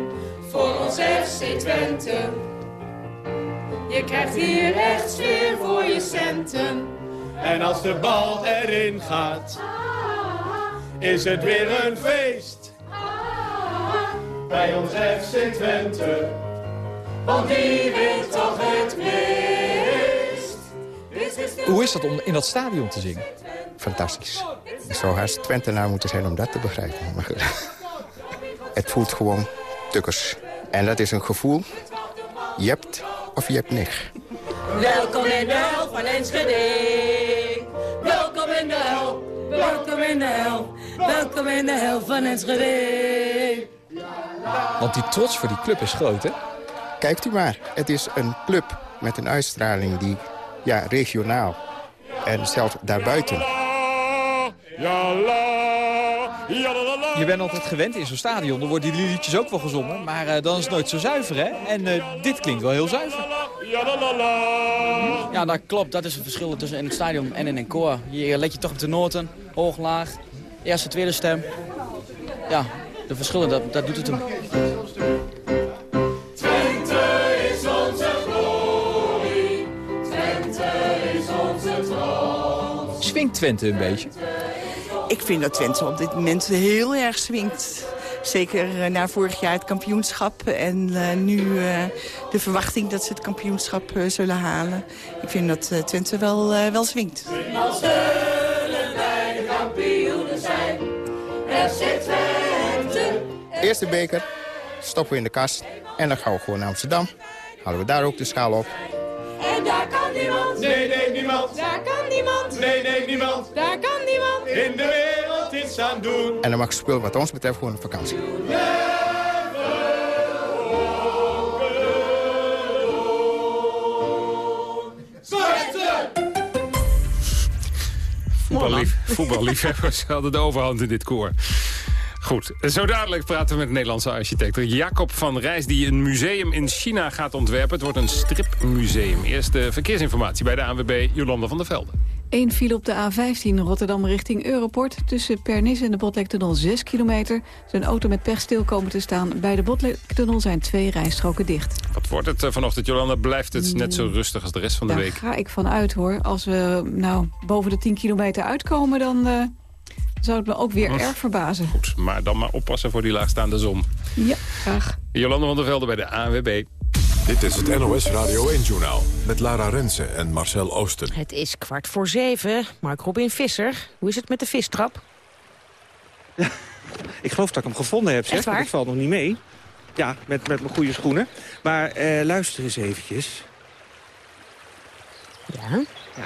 voor ons FC Twente. Je krijgt hier echt sfeer voor je centen. En als de bal erin gaat, is het weer een feest. Bij ons FC Twente. Want die wint toch het meest. Hoe is dat om in dat stadion te zingen? Fantastisch. Je zou haast Twentenaar moeten zijn om dat te begrijpen. Maar. Het voelt gewoon tukkers. En dat is een gevoel. Je hebt of je hebt niks. Welkom in de hel van Enschede. Welkom in de hel. Welkom in de hel. Welkom in de hel van Enschede. Want die trots voor die club is groot, hè? Kijkt u maar. Het is een club met een uitstraling die ja, regionaal en zelfs daarbuiten. Je bent altijd gewend in zo'n stadion. Dan worden die liedjes ook wel gezongen. Maar eh, dan is het nooit zo zuiver, hè? En eh, dit klinkt wel heel zuiver. Ja, dat klopt. Dat is het verschil tussen in het stadion en in een koor. Hier let je toch op de noten, hoog, laag, eerste, tweede stem. Ja, de verschillen, dat, dat doet het hem. Twente is onze glorie. Twente is onze trots. Swingt Twente een beetje? Ik vind dat Twente op dit moment heel erg swingt. Zeker eh, na vorig jaar het kampioenschap en eh, nu eh, de verwachting dat ze het kampioenschap eh, zullen halen. Ik vind dat Twente wel, eh, wel swingt. Als zullen wij de kampioenen zijn. FC Twente. Eerste beker stoppen we in de kast. En dan gaan we gewoon naar Amsterdam. Halen we daar ook de schaal op. Nee, nee, niemand. Daar kan niemand. In de wereld iets aan doen. En dan mag spul wat ons betreft gewoon op vakantie. Voetballief, voetballiefhebbers hadden de overhand in dit koor. Goed, zo dadelijk praten we met de Nederlandse architect Jacob van Rijs... die een museum in China gaat ontwerpen. Het wordt een stripmuseum. Eerst de verkeersinformatie bij de ANWB Jolanda van der Velde. Eén file op de A15 Rotterdam richting Europort. Tussen Pernis en de Botlektunnel 6 kilometer. Zijn auto met pech stil komen te staan. Bij de Botlektunnel zijn twee rijstroken dicht. Wat wordt het eh, vanochtend, Jolanda? Blijft het net zo rustig als de rest van de Daar week? ga ik van uit hoor. Als we nou boven de 10 kilometer uitkomen, dan eh, zou het me ook weer erg verbazen. Goed, maar dan maar oppassen voor die laagstaande zon. Ja, graag. Jolanda van der Velde bij de ANWB. Dit is het NOS Radio 1-journaal met Lara Rensen en Marcel Oosten. Het is kwart voor zeven. Mark Robin Visser, hoe is het met de vistrap? Ik geloof dat ik hem gevonden heb, zeg. Echt waar? want Ik val nog niet mee. Ja, met, met mijn goede schoenen. Maar eh, luister eens eventjes. Ja? Ja,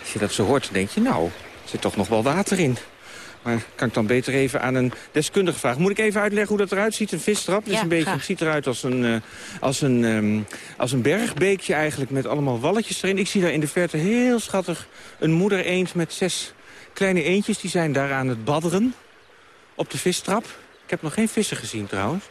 als je dat zo hoort, dan denk je, nou, er zit toch nog wel water in. Maar kan ik dan beter even aan een deskundige vragen? Moet ik even uitleggen hoe dat eruit ziet, een is Ja, een beetje, graag. het ziet eruit als een, eh, als, een, ehm, als een bergbeekje eigenlijk, met allemaal walletjes erin. Ik zie daar in de verte heel schattig een moeder eend met zes kleine eendjes. Die zijn daar aan het badderen op de visstrap. Ik heb nog geen vissen gezien trouwens.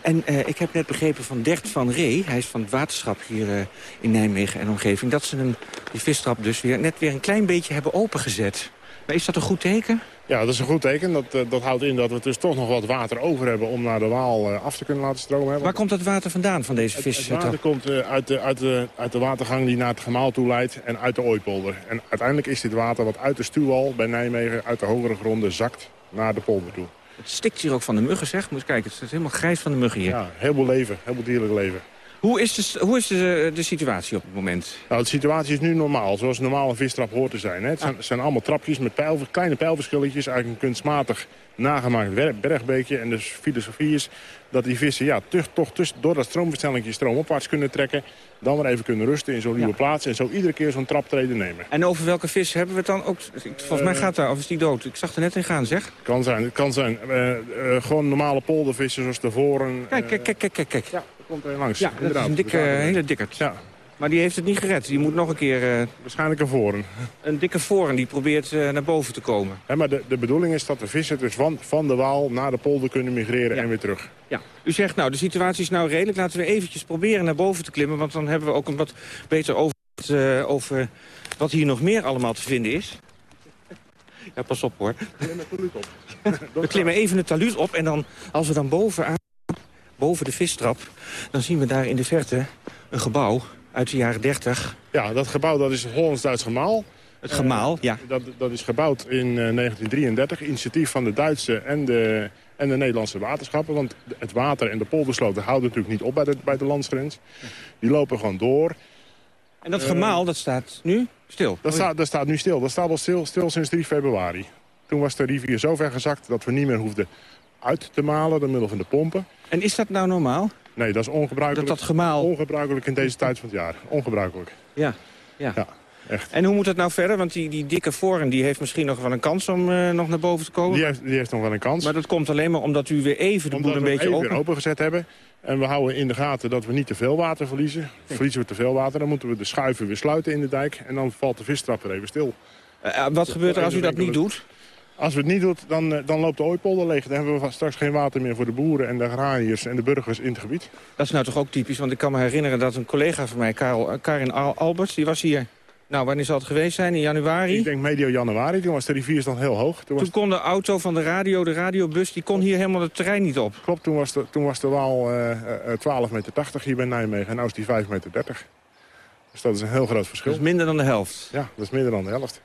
En eh, ik heb net begrepen van Dert van Ree, hij is van het waterschap hier eh, in Nijmegen en omgeving... dat ze hem, die visstrap dus weer, net weer een klein beetje hebben opengezet. Maar is dat een goed teken? Ja, dat is een goed teken. Dat, eh, dat houdt in dat we dus toch nog wat water over hebben om naar de Waal eh, af te kunnen laten stromen. Waar komt dat water vandaan van deze Het, het water komt eh, uit, de, uit, de, uit de watergang die naar het gemaal toe leidt en uit de Ooipolder. En uiteindelijk is dit water wat uit de stuwwal bij Nijmegen uit de hogere gronden zakt naar de polder toe. Het stikt hier ook van de muggen, zeg. Moet eens kijken, het is helemaal grijs van de muggen hier. Ja, heel veel leven, heel veel dierlijk leven. Hoe is, de, hoe is de, de situatie op het moment? Nou, de situatie is nu normaal, zoals een normale vistrap hoort te zijn. Hè. Het, zijn, het zijn allemaal trapjes met pijl, kleine pijlverschilletjes. Eigenlijk een kunstmatig nagemaakt bergbeekje. En de filosofie is dat die vissen ja, toch, toch tussen, door dat stroomversnellingje stroomopwaarts kunnen trekken. Dan weer even kunnen rusten in zo'n nieuwe plaats. En zo iedere keer zo'n traptreden nemen. En over welke vis hebben we het dan ook? Volgens mij Eh, gaat daar, of is die dood? Ik zag er net in gaan, zeg. Kan zijn, het kan zijn. eh, eh, gewoon normale poldervissen zoals de voren. Kijk, kijk, kijk, kijk, kijk. kijk. Ja, komt er langs. Ja, dat is een dikke, hele dikkerd. Ja. Maar die heeft het niet gered. Die moet nog een keer... eh, Waarschijnlijk een voren. Een dikke voren die probeert eh, naar boven te komen. Maar de, de bedoeling is dat de vissen dus van, van de Waal naar de polder kunnen migreren en weer terug. Ja. U zegt nou, de situatie is nou redelijk. Laten we eventjes proberen naar boven te klimmen. Want dan hebben we ook een wat beter overzicht eh, over wat hier nog meer allemaal te vinden is. Ja, pas op hoor. We klimmen even het taluut op en dan, als we dan bovenaan, boven de vistrap... dan zien we daar in de verte een gebouw uit de jaren 30. Ja, dat gebouw dat is het Hollands-Duits Gemaal. Het gemaal, Eh, ja. Dat, dat is gebouwd in eh, 1933. Initiatief van de Duitse en de, en de Nederlandse waterschappen. Want het water en de poldersloten houden natuurlijk niet op bij de, bij de landsgrens. Die lopen gewoon door. En dat Eh, gemaal, dat staat nu stil. Dat, staat, dat staat nu stil. Dat staat al stil, stil sinds 3 februari. Toen was de rivier zo ver gezakt dat we niet meer hoefden uit te malen door middel van de pompen. En is dat nou normaal? Nee, dat is ongebruikelijk. Dat dat gemaal... Ongebruikelijk in deze tijd van het jaar. Ongebruikelijk. Ja, ja. Ja, echt. En hoe moet het nou verder? Want die, die dikke voren die heeft misschien nog wel een kans om eh, nog naar boven te komen. Die heeft, die heeft nog wel een kans. Maar dat komt alleen maar omdat u weer even de boel een beetje open... weer opengezet hebben. En we houden in de gaten dat we niet te veel water verliezen. Verliezen we te veel water, dan moeten we de schuiven weer sluiten in de dijk. En dan valt de visstrap weer even stil. Eh, wat gebeurt er als u dat niet doet? Als we het niet doen, dan, eh, dan loopt de ooipolder leeg. Dan hebben we straks geen water meer voor de boeren en de agrariërs en de burgers in het gebied. Dat is nou toch ook typisch, want ik kan me herinneren dat een collega van mij, Karel, eh, Karin Al Alberts, die was hier... Nou, wanneer zal het geweest zijn? In januari? Ik denk medio januari, toen was de rivierstand heel hoog. Toen was, kon de auto van de radio, de radiobus, die kon hier helemaal het terrein niet op. klopt, toen was de, toen was de waal eh, eh, 12,80 meter hier bij Nijmegen. En nu is die 5,30 meter. Dus dat is een heel groot verschil. Dat is minder dan de helft. Ja, dat is minder dan de helft.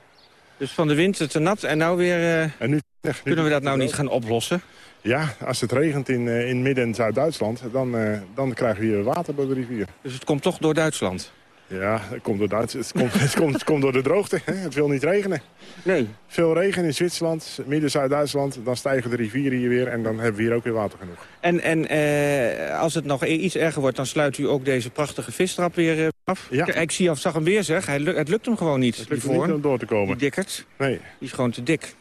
Dus van de wind te nat en nou weer... eh, En nu, echt, kunnen we dat nou niet gaan oplossen? Ja, als het regent in, eh, in Midden- en Zuid-Duitsland, dan, eh, dan krijgen we hier water door de rivier. Dus het komt toch door Duitsland? Ja, het komt door, Duits, het komt, het komt, het komt door de droogte. Hè? Het wil niet regenen. Nee. Veel regen in Zwitserland, Midden-Zuid-Duitsland. Dan stijgen de rivieren hier weer en dan hebben we hier ook weer water genoeg. En, en eh, als het nog e- iets erger wordt, dan sluit u ook deze prachtige visstrap weer eh, af? Ja. Ik zie, of zag hem weer zeg, Hij, het lukt hem gewoon niet, Het lukt niet om door te komen. Die dikkerd, Nee, die is gewoon te dik.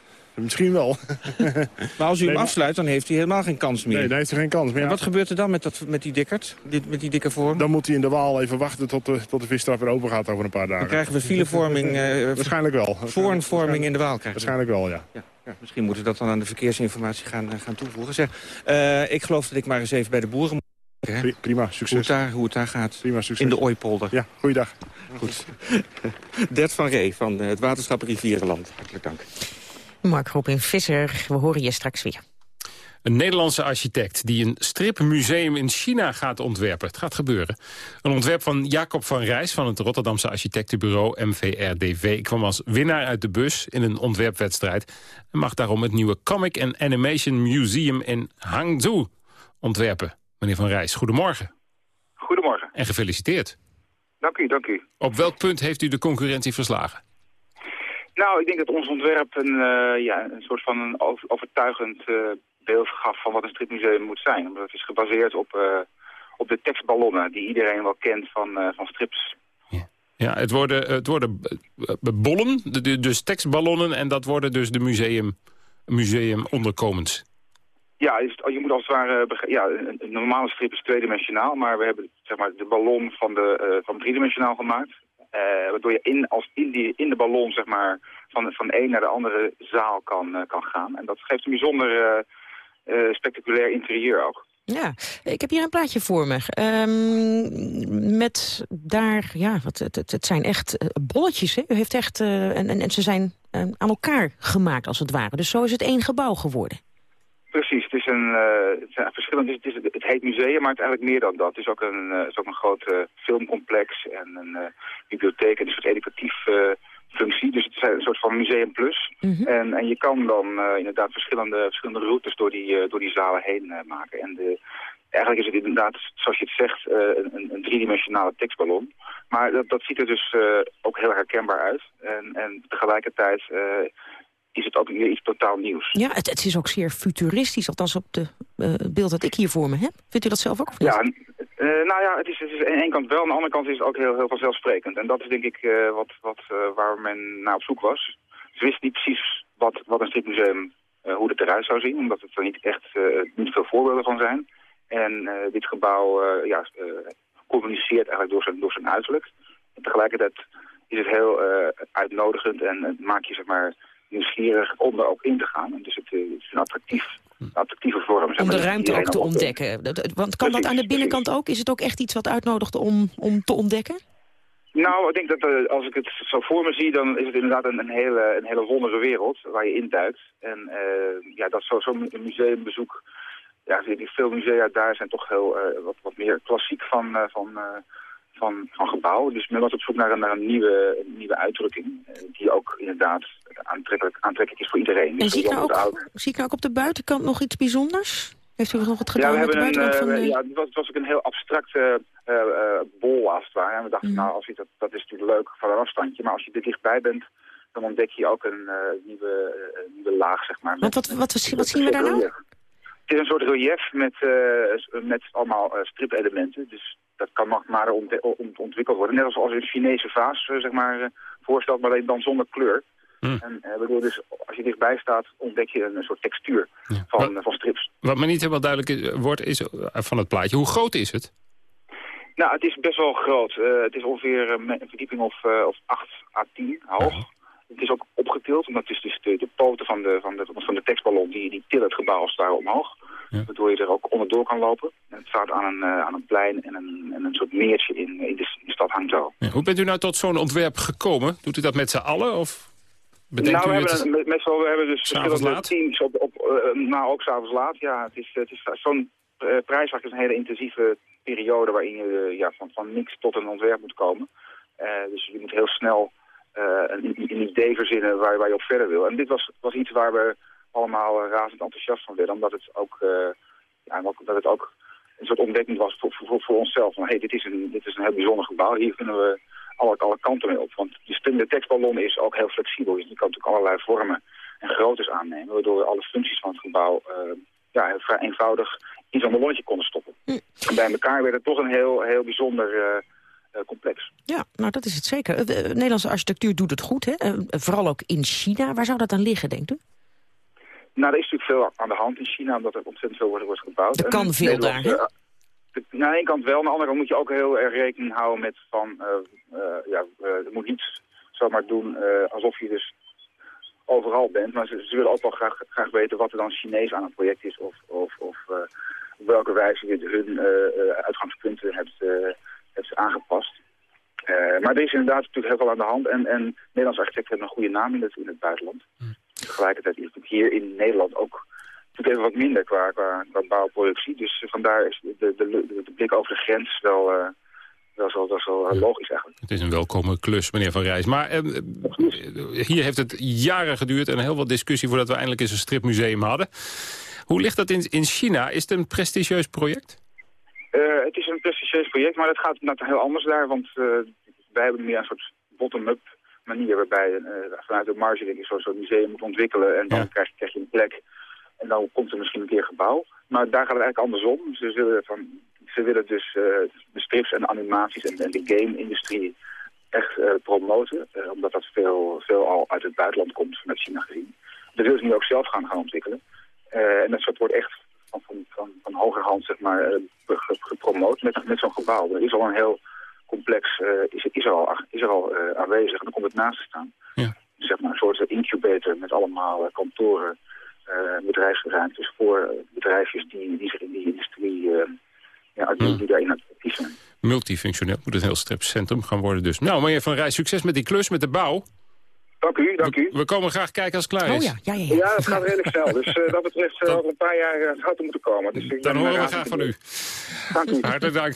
Misschien wel. Maar als u Nee, hem afsluit, dan heeft hij helemaal geen kans meer. Nee, dan heeft hij geen kans meer. En wat gebeurt er dan met, dat, met die dikkerd, dit, met die dikke vorm? Dan moet hij in de Waal even wachten tot de, tot de visstrap weer open gaat over een paar dagen. Dan krijgen we filevorming, eh Waarschijnlijk wel. voornvorming in de Waal. Krijgen we. Waarschijnlijk wel, ja. Ja, ja, misschien moeten we dat dan aan de verkeersinformatie gaan, eh, gaan toevoegen. Zeg, eh, ik geloof dat ik maar eens even bij de boeren moet kijken, hè, Prima, hoe, het succes. daar, hoe het daar gaat. Prima, succes. In de Ooipolder. Ja, goeiedag. Goed. Dert van Ree van het waterschap Rivierenland. Hartelijk dank. Mark Robin Visser, we horen je straks weer. Een Nederlandse architect die een stripmuseum in China gaat ontwerpen. Het gaat gebeuren. Een ontwerp van Jacob van Rijs van het Rotterdamse architectenbureau MVRDV... kwam als winnaar uit de bus in een ontwerpwedstrijd... en mag daarom het nieuwe Comic and Animation Museum in Hangzhou ontwerpen. Meneer van Rijs, goedemorgen Goedemorgen. en gefeliciteerd. Dank u, dank u. Op welk punt heeft u de concurrentie verslagen? Nou, ik denk dat ons ontwerp een, eh, ja, een soort van een over- overtuigend eh, beeld gaf van wat een stripmuseum moet zijn. Omdat het is gebaseerd op, eh, op de tekstballonnen die iedereen wel kent van, van strips. Ja, het worden, het worden bollen, dus tekstballonnen... en dat worden dus de museum, museum onderkomens. Ja, je moet als het ware... Ja, een, normale strip is tweedimensionaal, maar we hebben zeg maar, de ballon van, de, van driedimensionaal gemaakt. Eh, waardoor je in, als in, die, in de ballon zeg maar, van, van de een naar de andere zaal kan, eh, kan gaan. En dat geeft een bijzonder eh, spectaculair interieur ook. Ja, ik heb hier een plaatje voor me. Ehm, met daar, ja, wat, het, het, zijn echt bolletjes. Hè? U heeft echt, en, en, ze zijn aan elkaar gemaakt als het ware. Dus zo is het één gebouw geworden. Precies, het is een uh, het zijn verschillende. Het, is, het heet museum, maar het is eigenlijk meer dan dat. Het is ook een, uh, het is ook een groot uh, filmcomplex en een bibliotheek en een soort educatief functie. Dus het is een soort van museum plus. Mm -hmm. en, en je kan dan inderdaad verschillende, verschillende routes door die, door die zalen heen maken. En de, eigenlijk is het inderdaad, zoals je het zegt, eh, een, een driedimensionale tekstballon. Maar dat, dat ziet er dus eh, ook heel herkenbaar uit. En, en tegelijkertijd eh, is het ook weer iets totaal nieuws. Ja, het, het is ook zeer futuristisch, althans op de, eh, het beeld dat ik hier voor me heb. Vindt u dat zelf ook of niet? Ja, eh, nou ja, het is, het is aan de ene kant wel, aan de andere kant is het ook heel, heel vanzelfsprekend. En dat is denk ik eh, wat, wat, eh, waar men naar op zoek was. Ze wisten niet precies wat, wat een stripmuseum, eh, hoe het eruit zou zien, omdat het er niet echt eh, niet veel voorbeelden van zijn. En eh, dit gebouw eh, ja, eh, communiceert eigenlijk door zijn, door zijn uiterlijk. En tegelijkertijd is het heel eh, uitnodigend en het maakt je zeg maar nieuwsgierig om er ook in te gaan. En dus het, eh, het is een attractief, attractieve vorm. zeg Om de ruimte ook te ontdekken. Dat- dat- Want kan dat aan de binnenkant ook? Is het ook echt iets wat uitnodigt om, om te ontdekken? Nou, ik denk dat eh, als ik het zo voor me zie, dan is het inderdaad een, een, hele, een hele wondere wereld waar je induikt. En eh, ja, dat zo- zo'n museumbezoek, ja, veel musea daar zijn toch heel eh, wat, wat meer klassiek van, eh, van, eh, van, van gebouw. Dus men was op zoek naar een, naar een nieuwe, een nieuwe uitdrukking, eh, die ook inderdaad aantrekkelijk, aantrekkelijk is voor iedereen. En Dus zie ik, nou ook, zie ik nou ook op de buitenkant nog iets bijzonders? Heeft u nog wat Ja, gedaan we met de hebben een, buitenkant eh, van de... ja, het was, het was ook een heel abstracte eh, eh, bol als het ware. En we dachten, Mhm. nou, als je dat, dat is natuurlijk leuk van een afstandje. Maar als je er dichtbij bent, dan ontdek je ook een eh, nieuwe, eh, nieuwe laag, zeg maar. Want wat, wat, wat zien we daar nou? Het is een soort relief met, eh, met allemaal eh, stripelementen. Dus dat kan nog maar ont- ont- ontwikkeld worden. Net als, als een Chinese vaas, eh, zeg maar, eh, voorstelt, maar alleen dan zonder kleur. En eh, bedoel, dus als je dichtbij staat, ontdek je een, soort textuur van, eh, van strips. Wat me niet helemaal duidelijk is, wordt is, eh, van het plaatje, hoe groot is het? Nou, het is best wel groot. Eh, het is ongeveer eh, een verdieping of, eh, of 8 à 10 hoog. Het is ook opgetild, omdat het is dus de, de poten van de, van, de, van de tekstballon, die, die tillen het gebouw als het ware omhoog. Waardoor je er ook onderdoor kan lopen. En het staat aan een, eh, aan een plein en een, en een soort meertje in, in, de, stad Hangzhou. Ja, Hoe bent u nou tot zo'n ontwerp gekomen? Doet u dat met z'n allen? Of bedenkt nou, we het? hebben, een- meestal we hebben dus verschillende teams op, op eh, nou ook s'avonds laat. Ja, het is, het is zo'n eh, prijsvraag is een hele intensieve periode waarin je ja, van, van niks tot een ontwerp moet komen. Dus je moet heel snel een, een idee verzinnen waar, waar je op verder wil. En dit was, was iets waar we allemaal eh, razend enthousiast van werden, omdat het ook, eh, ja, ook- dat het ook een soort ontdekking was voor, voor, voor onszelf. Van, hey, dit, is een, dit is een heel bijzonder gebouw, hier kunnen we alle, alle kanten mee op. Want de, de tekstballon is ook heel flexibel. Dus die kan natuurlijk allerlei vormen en groottes aannemen. Waardoor we alle functies van het gebouw eh, ja, vrij eenvoudig in zo'n ballonnetje konden stoppen. En bij elkaar werd het toch een heel, heel bijzonder complex. Ja, nou dat is het zeker. De Nederlandse architectuur doet het goed, hè? Vooral ook in China. Waar zou dat dan liggen, denkt u? Nou, er is natuurlijk veel aan de hand in China, omdat er ontzettend veel wordt, wordt gebouwd. Er En kan veel daar, hè? Eh, de- aan de ene kant wel, aan de andere kant moet je ook heel erg rekening houden met van, eh, eh, ja, eh, je moet niet zomaar doen eh, alsof je dus overal bent. Maar ze, ze willen ook wel graag, graag weten wat er dan Chinees aan het project is of, of, of eh, op welke wijze je hun eh, eh, uitgangspunten hebt, eh, hebt aangepast. Eh, maar er is inderdaad natuurlijk heel veel aan de hand. En, en Nederlandse architecten hebben een goede naam in het, in het buitenland. Tegelijkertijd is het hier in Nederland ook natuurlijk even wat minder qua, qua, qua bouwproductie. Dus vandaar is de, de, de, de blik over de grens wel, eh, wel, zo, wel zo eh, logisch eigenlijk. Het is een welkome klus, meneer Van Rijs. Maar eh, hier heeft het jaren geduurd en heel wat discussie... voordat we eindelijk eens een stripmuseum hadden. Hoe ligt dat in, in China? Is het een prestigieus project? Het is een prestigieus project, maar het gaat net heel anders daar. Want wij hebben meer een soort bottom-up manier... waarbij eh, vanuit de marge zo'n museum moet ontwikkelen... en dan krijg, je, krijg je een plek en dan komt er misschien een keer gebouw. Maar daar gaat het eigenlijk andersom. Ze willen, van, ze willen dus eh, de strips en animaties en, en de game-industrie echt eh, promoten. eh, omdat dat veel, veel al uit het buitenland komt, vanuit China gezien. Dat willen ze nu ook zelf gaan, gaan ontwikkelen. En dat soort wordt echt van, van, van, van hogerhand zeg maar, ge- gepromoot met, met zo'n gebouw. Er is al een heel complex, eh, is, is er al, is er al eh, aanwezig en dan komt het naast te staan. Zeg maar een soort incubator met allemaal eh, kantoren, eh, bedrijfsruimtes voor bedrijfjes die, die zich in die industrie, eh, ja, die, die daarin actief zijn. Multifunctioneel moet het heel stripcentrum gaan worden dus. Nou, meneer Van Rijs, succes met die klus, met de bouw. Dank u, dank u. We komen graag kijken als het klaar is. Oh ja, ja, ja. Ja, dat gaat redelijk snel. Dus eh, dat betreft uh, over een paar jaar uh, gaat er moeten komen. Dus ik Dan horen we graag van u. Dank u. Hartelijk dank.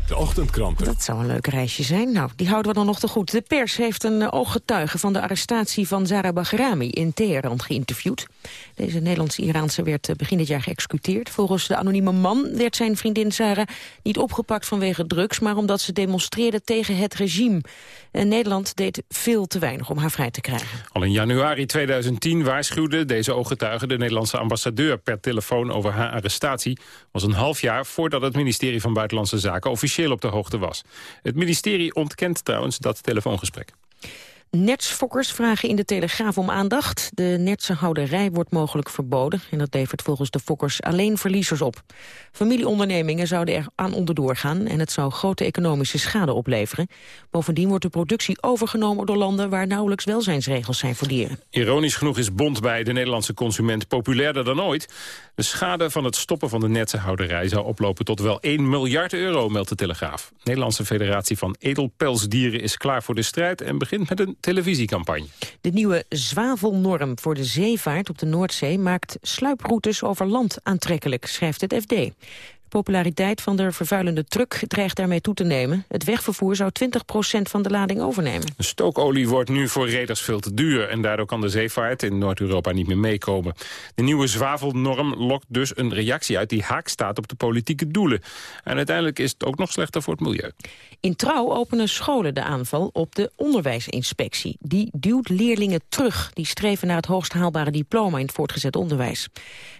De ochtendkranten. Dat zou een leuk reisje zijn. Nou, die houden we dan nog te goed. De pers heeft een eh, ooggetuige van de arrestatie van Zara Bahrami in Teheran geïnterviewd. Deze Nederlands-Iraanse werd eh, begin dit jaar geëxecuteerd. Volgens de anonieme man werd zijn vriendin Zara niet opgepakt vanwege drugs, maar omdat ze demonstreerde tegen het regime. En Nederland deed veel te weinig om haar vrij te krijgen. Al in januari 2010 waarschuwde deze ooggetuige de Nederlandse ambassadeur per telefoon over haar arrestatie. was een half jaar voordat het ministerie van Buitenlandse Zaken officieel op de hoogte was. Het ministerie ontkent trouwens dat telefoongesprek. Nertsfokkers vragen in de Telegraaf om aandacht. De Nertse houderij wordt mogelijk verboden... en dat levert volgens de fokkers alleen verliezers op. Familieondernemingen zouden er aan onderdoor gaan... en het zou grote economische schade opleveren. Bovendien wordt de productie overgenomen door landen... waar nauwelijks welzijnsregels zijn voor dieren. Ironisch genoeg is Bond bij de Nederlandse consument populairder dan ooit. De schade van het stoppen van de Nertse houderij zou oplopen tot wel 1 miljard euro, meldt de Telegraaf. De Nederlandse Federatie van Edelpelsdieren is klaar voor de strijd en begint met een televisiecampagne. De nieuwe zwavelnorm voor de zeevaart op de Noordzee... maakt sluiproutes over land aantrekkelijk, schrijft het FD. De populariteit van de vervuilende truck dreigt daarmee toe te nemen. Het wegvervoer zou 20% van de lading overnemen. Stookolie wordt nu voor reders veel te duur... en daardoor kan de zeevaart in Noord-Europa niet meer meekomen. De nieuwe zwavelnorm lokt dus een reactie uit die haak staat op de politieke doelen. En uiteindelijk is het ook nog slechter voor het milieu. In Trouw openen scholen de aanval op de onderwijsinspectie. Die duwt leerlingen terug. Die streven naar het hoogst haalbare diploma in het voortgezet onderwijs.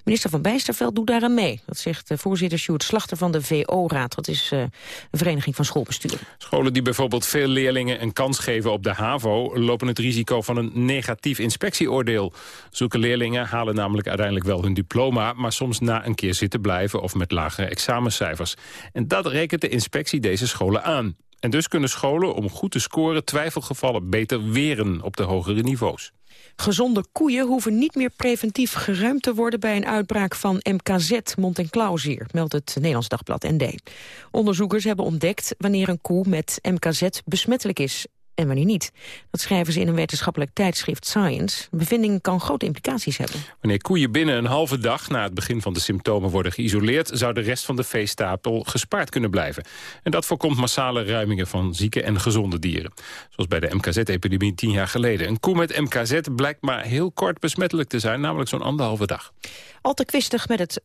Minister Van Bijsterveld doet daaraan mee. Dat zegt voorzitter Sjoerd Slachter van de VO-raad. Dat is eh, een vereniging van schoolbesturen. Scholen die bijvoorbeeld veel leerlingen een kans geven op de HAVO... lopen het risico van een negatief inspectieoordeel. Zulke leerlingen halen namelijk uiteindelijk wel hun diploma... maar soms na een keer zitten blijven of met lagere examencijfers. En dat rekent de inspectie deze scholen aan. En dus kunnen scholen om goed te scoren twijfelgevallen beter weren op de hogere niveaus. Gezonde koeien hoeven niet meer preventief geruimd te worden... bij een uitbraak van MKZ, mond- en klauwzeer, meldt het Nederlands Dagblad ND. Onderzoekers hebben ontdekt wanneer een koe met MKZ besmettelijk is en wanneer niet. Dat schrijven ze in een wetenschappelijk tijdschrift Science. De bevinding kan grote implicaties hebben. Wanneer koeien binnen een halve dag na het begin van de symptomen worden geïsoleerd... zou de rest van de veestapel gespaard kunnen blijven. En dat voorkomt massale ruimingen van zieke en gezonde dieren. Zoals bij de MKZ-epidemie tien jaar geleden. Een koe met MKZ blijkt maar heel kort besmettelijk te zijn, namelijk zo'n anderhalve dag. Al te kwistig met het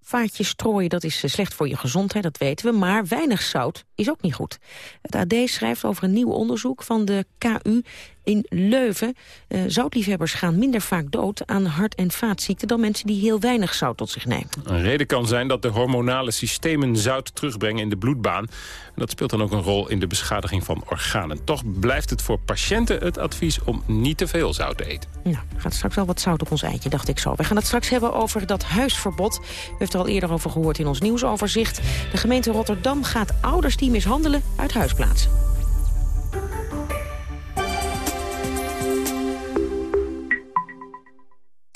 zoutvaatje strooien, dat is eh, slecht voor je gezondheid, dat weten we. Maar weinig zout is ook niet goed. Het AD schrijft over een nieuw onderzoek van de KU in Leuven. Eh, zoutliefhebbers gaan minder vaak dood aan hart- en vaatziekten... dan mensen die heel weinig zout tot zich nemen. Een reden kan zijn dat de hormonale systemen zout terugbrengen in de bloedbaan. En dat speelt dan ook een rol in de beschadiging van organen. Toch blijft het voor patiënten het advies om niet te veel zout te eten. Nou, er gaat straks wel wat zout op ons eitje, dacht ik zo. We gaan het straks hebben over dat huisverbod. U heeft er al eerder over gehoord in ons nieuwsoverzicht. De gemeente Rotterdam gaat ouders die mishandelen uit huis plaatsen.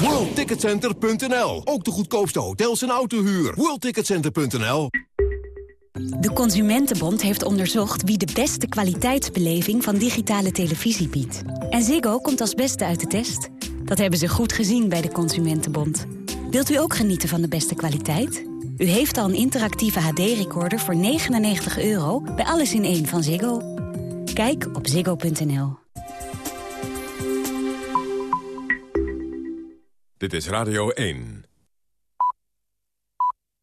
WorldTicketCenter.nl. Ook de goedkoopste hotels en autohuur. WorldTicketCenter.nl. De Consumentenbond heeft onderzocht wie de beste kwaliteitsbeleving van digitale televisie biedt. En Ziggo komt als beste uit de test. Dat hebben ze goed gezien bij de Consumentenbond. Wilt u ook genieten van de beste kwaliteit? U heeft al een interactieve HD-recorder voor 99 euro bij Alles in één van Ziggo. Kijk op ziggo.nl. Dit is Radio 1.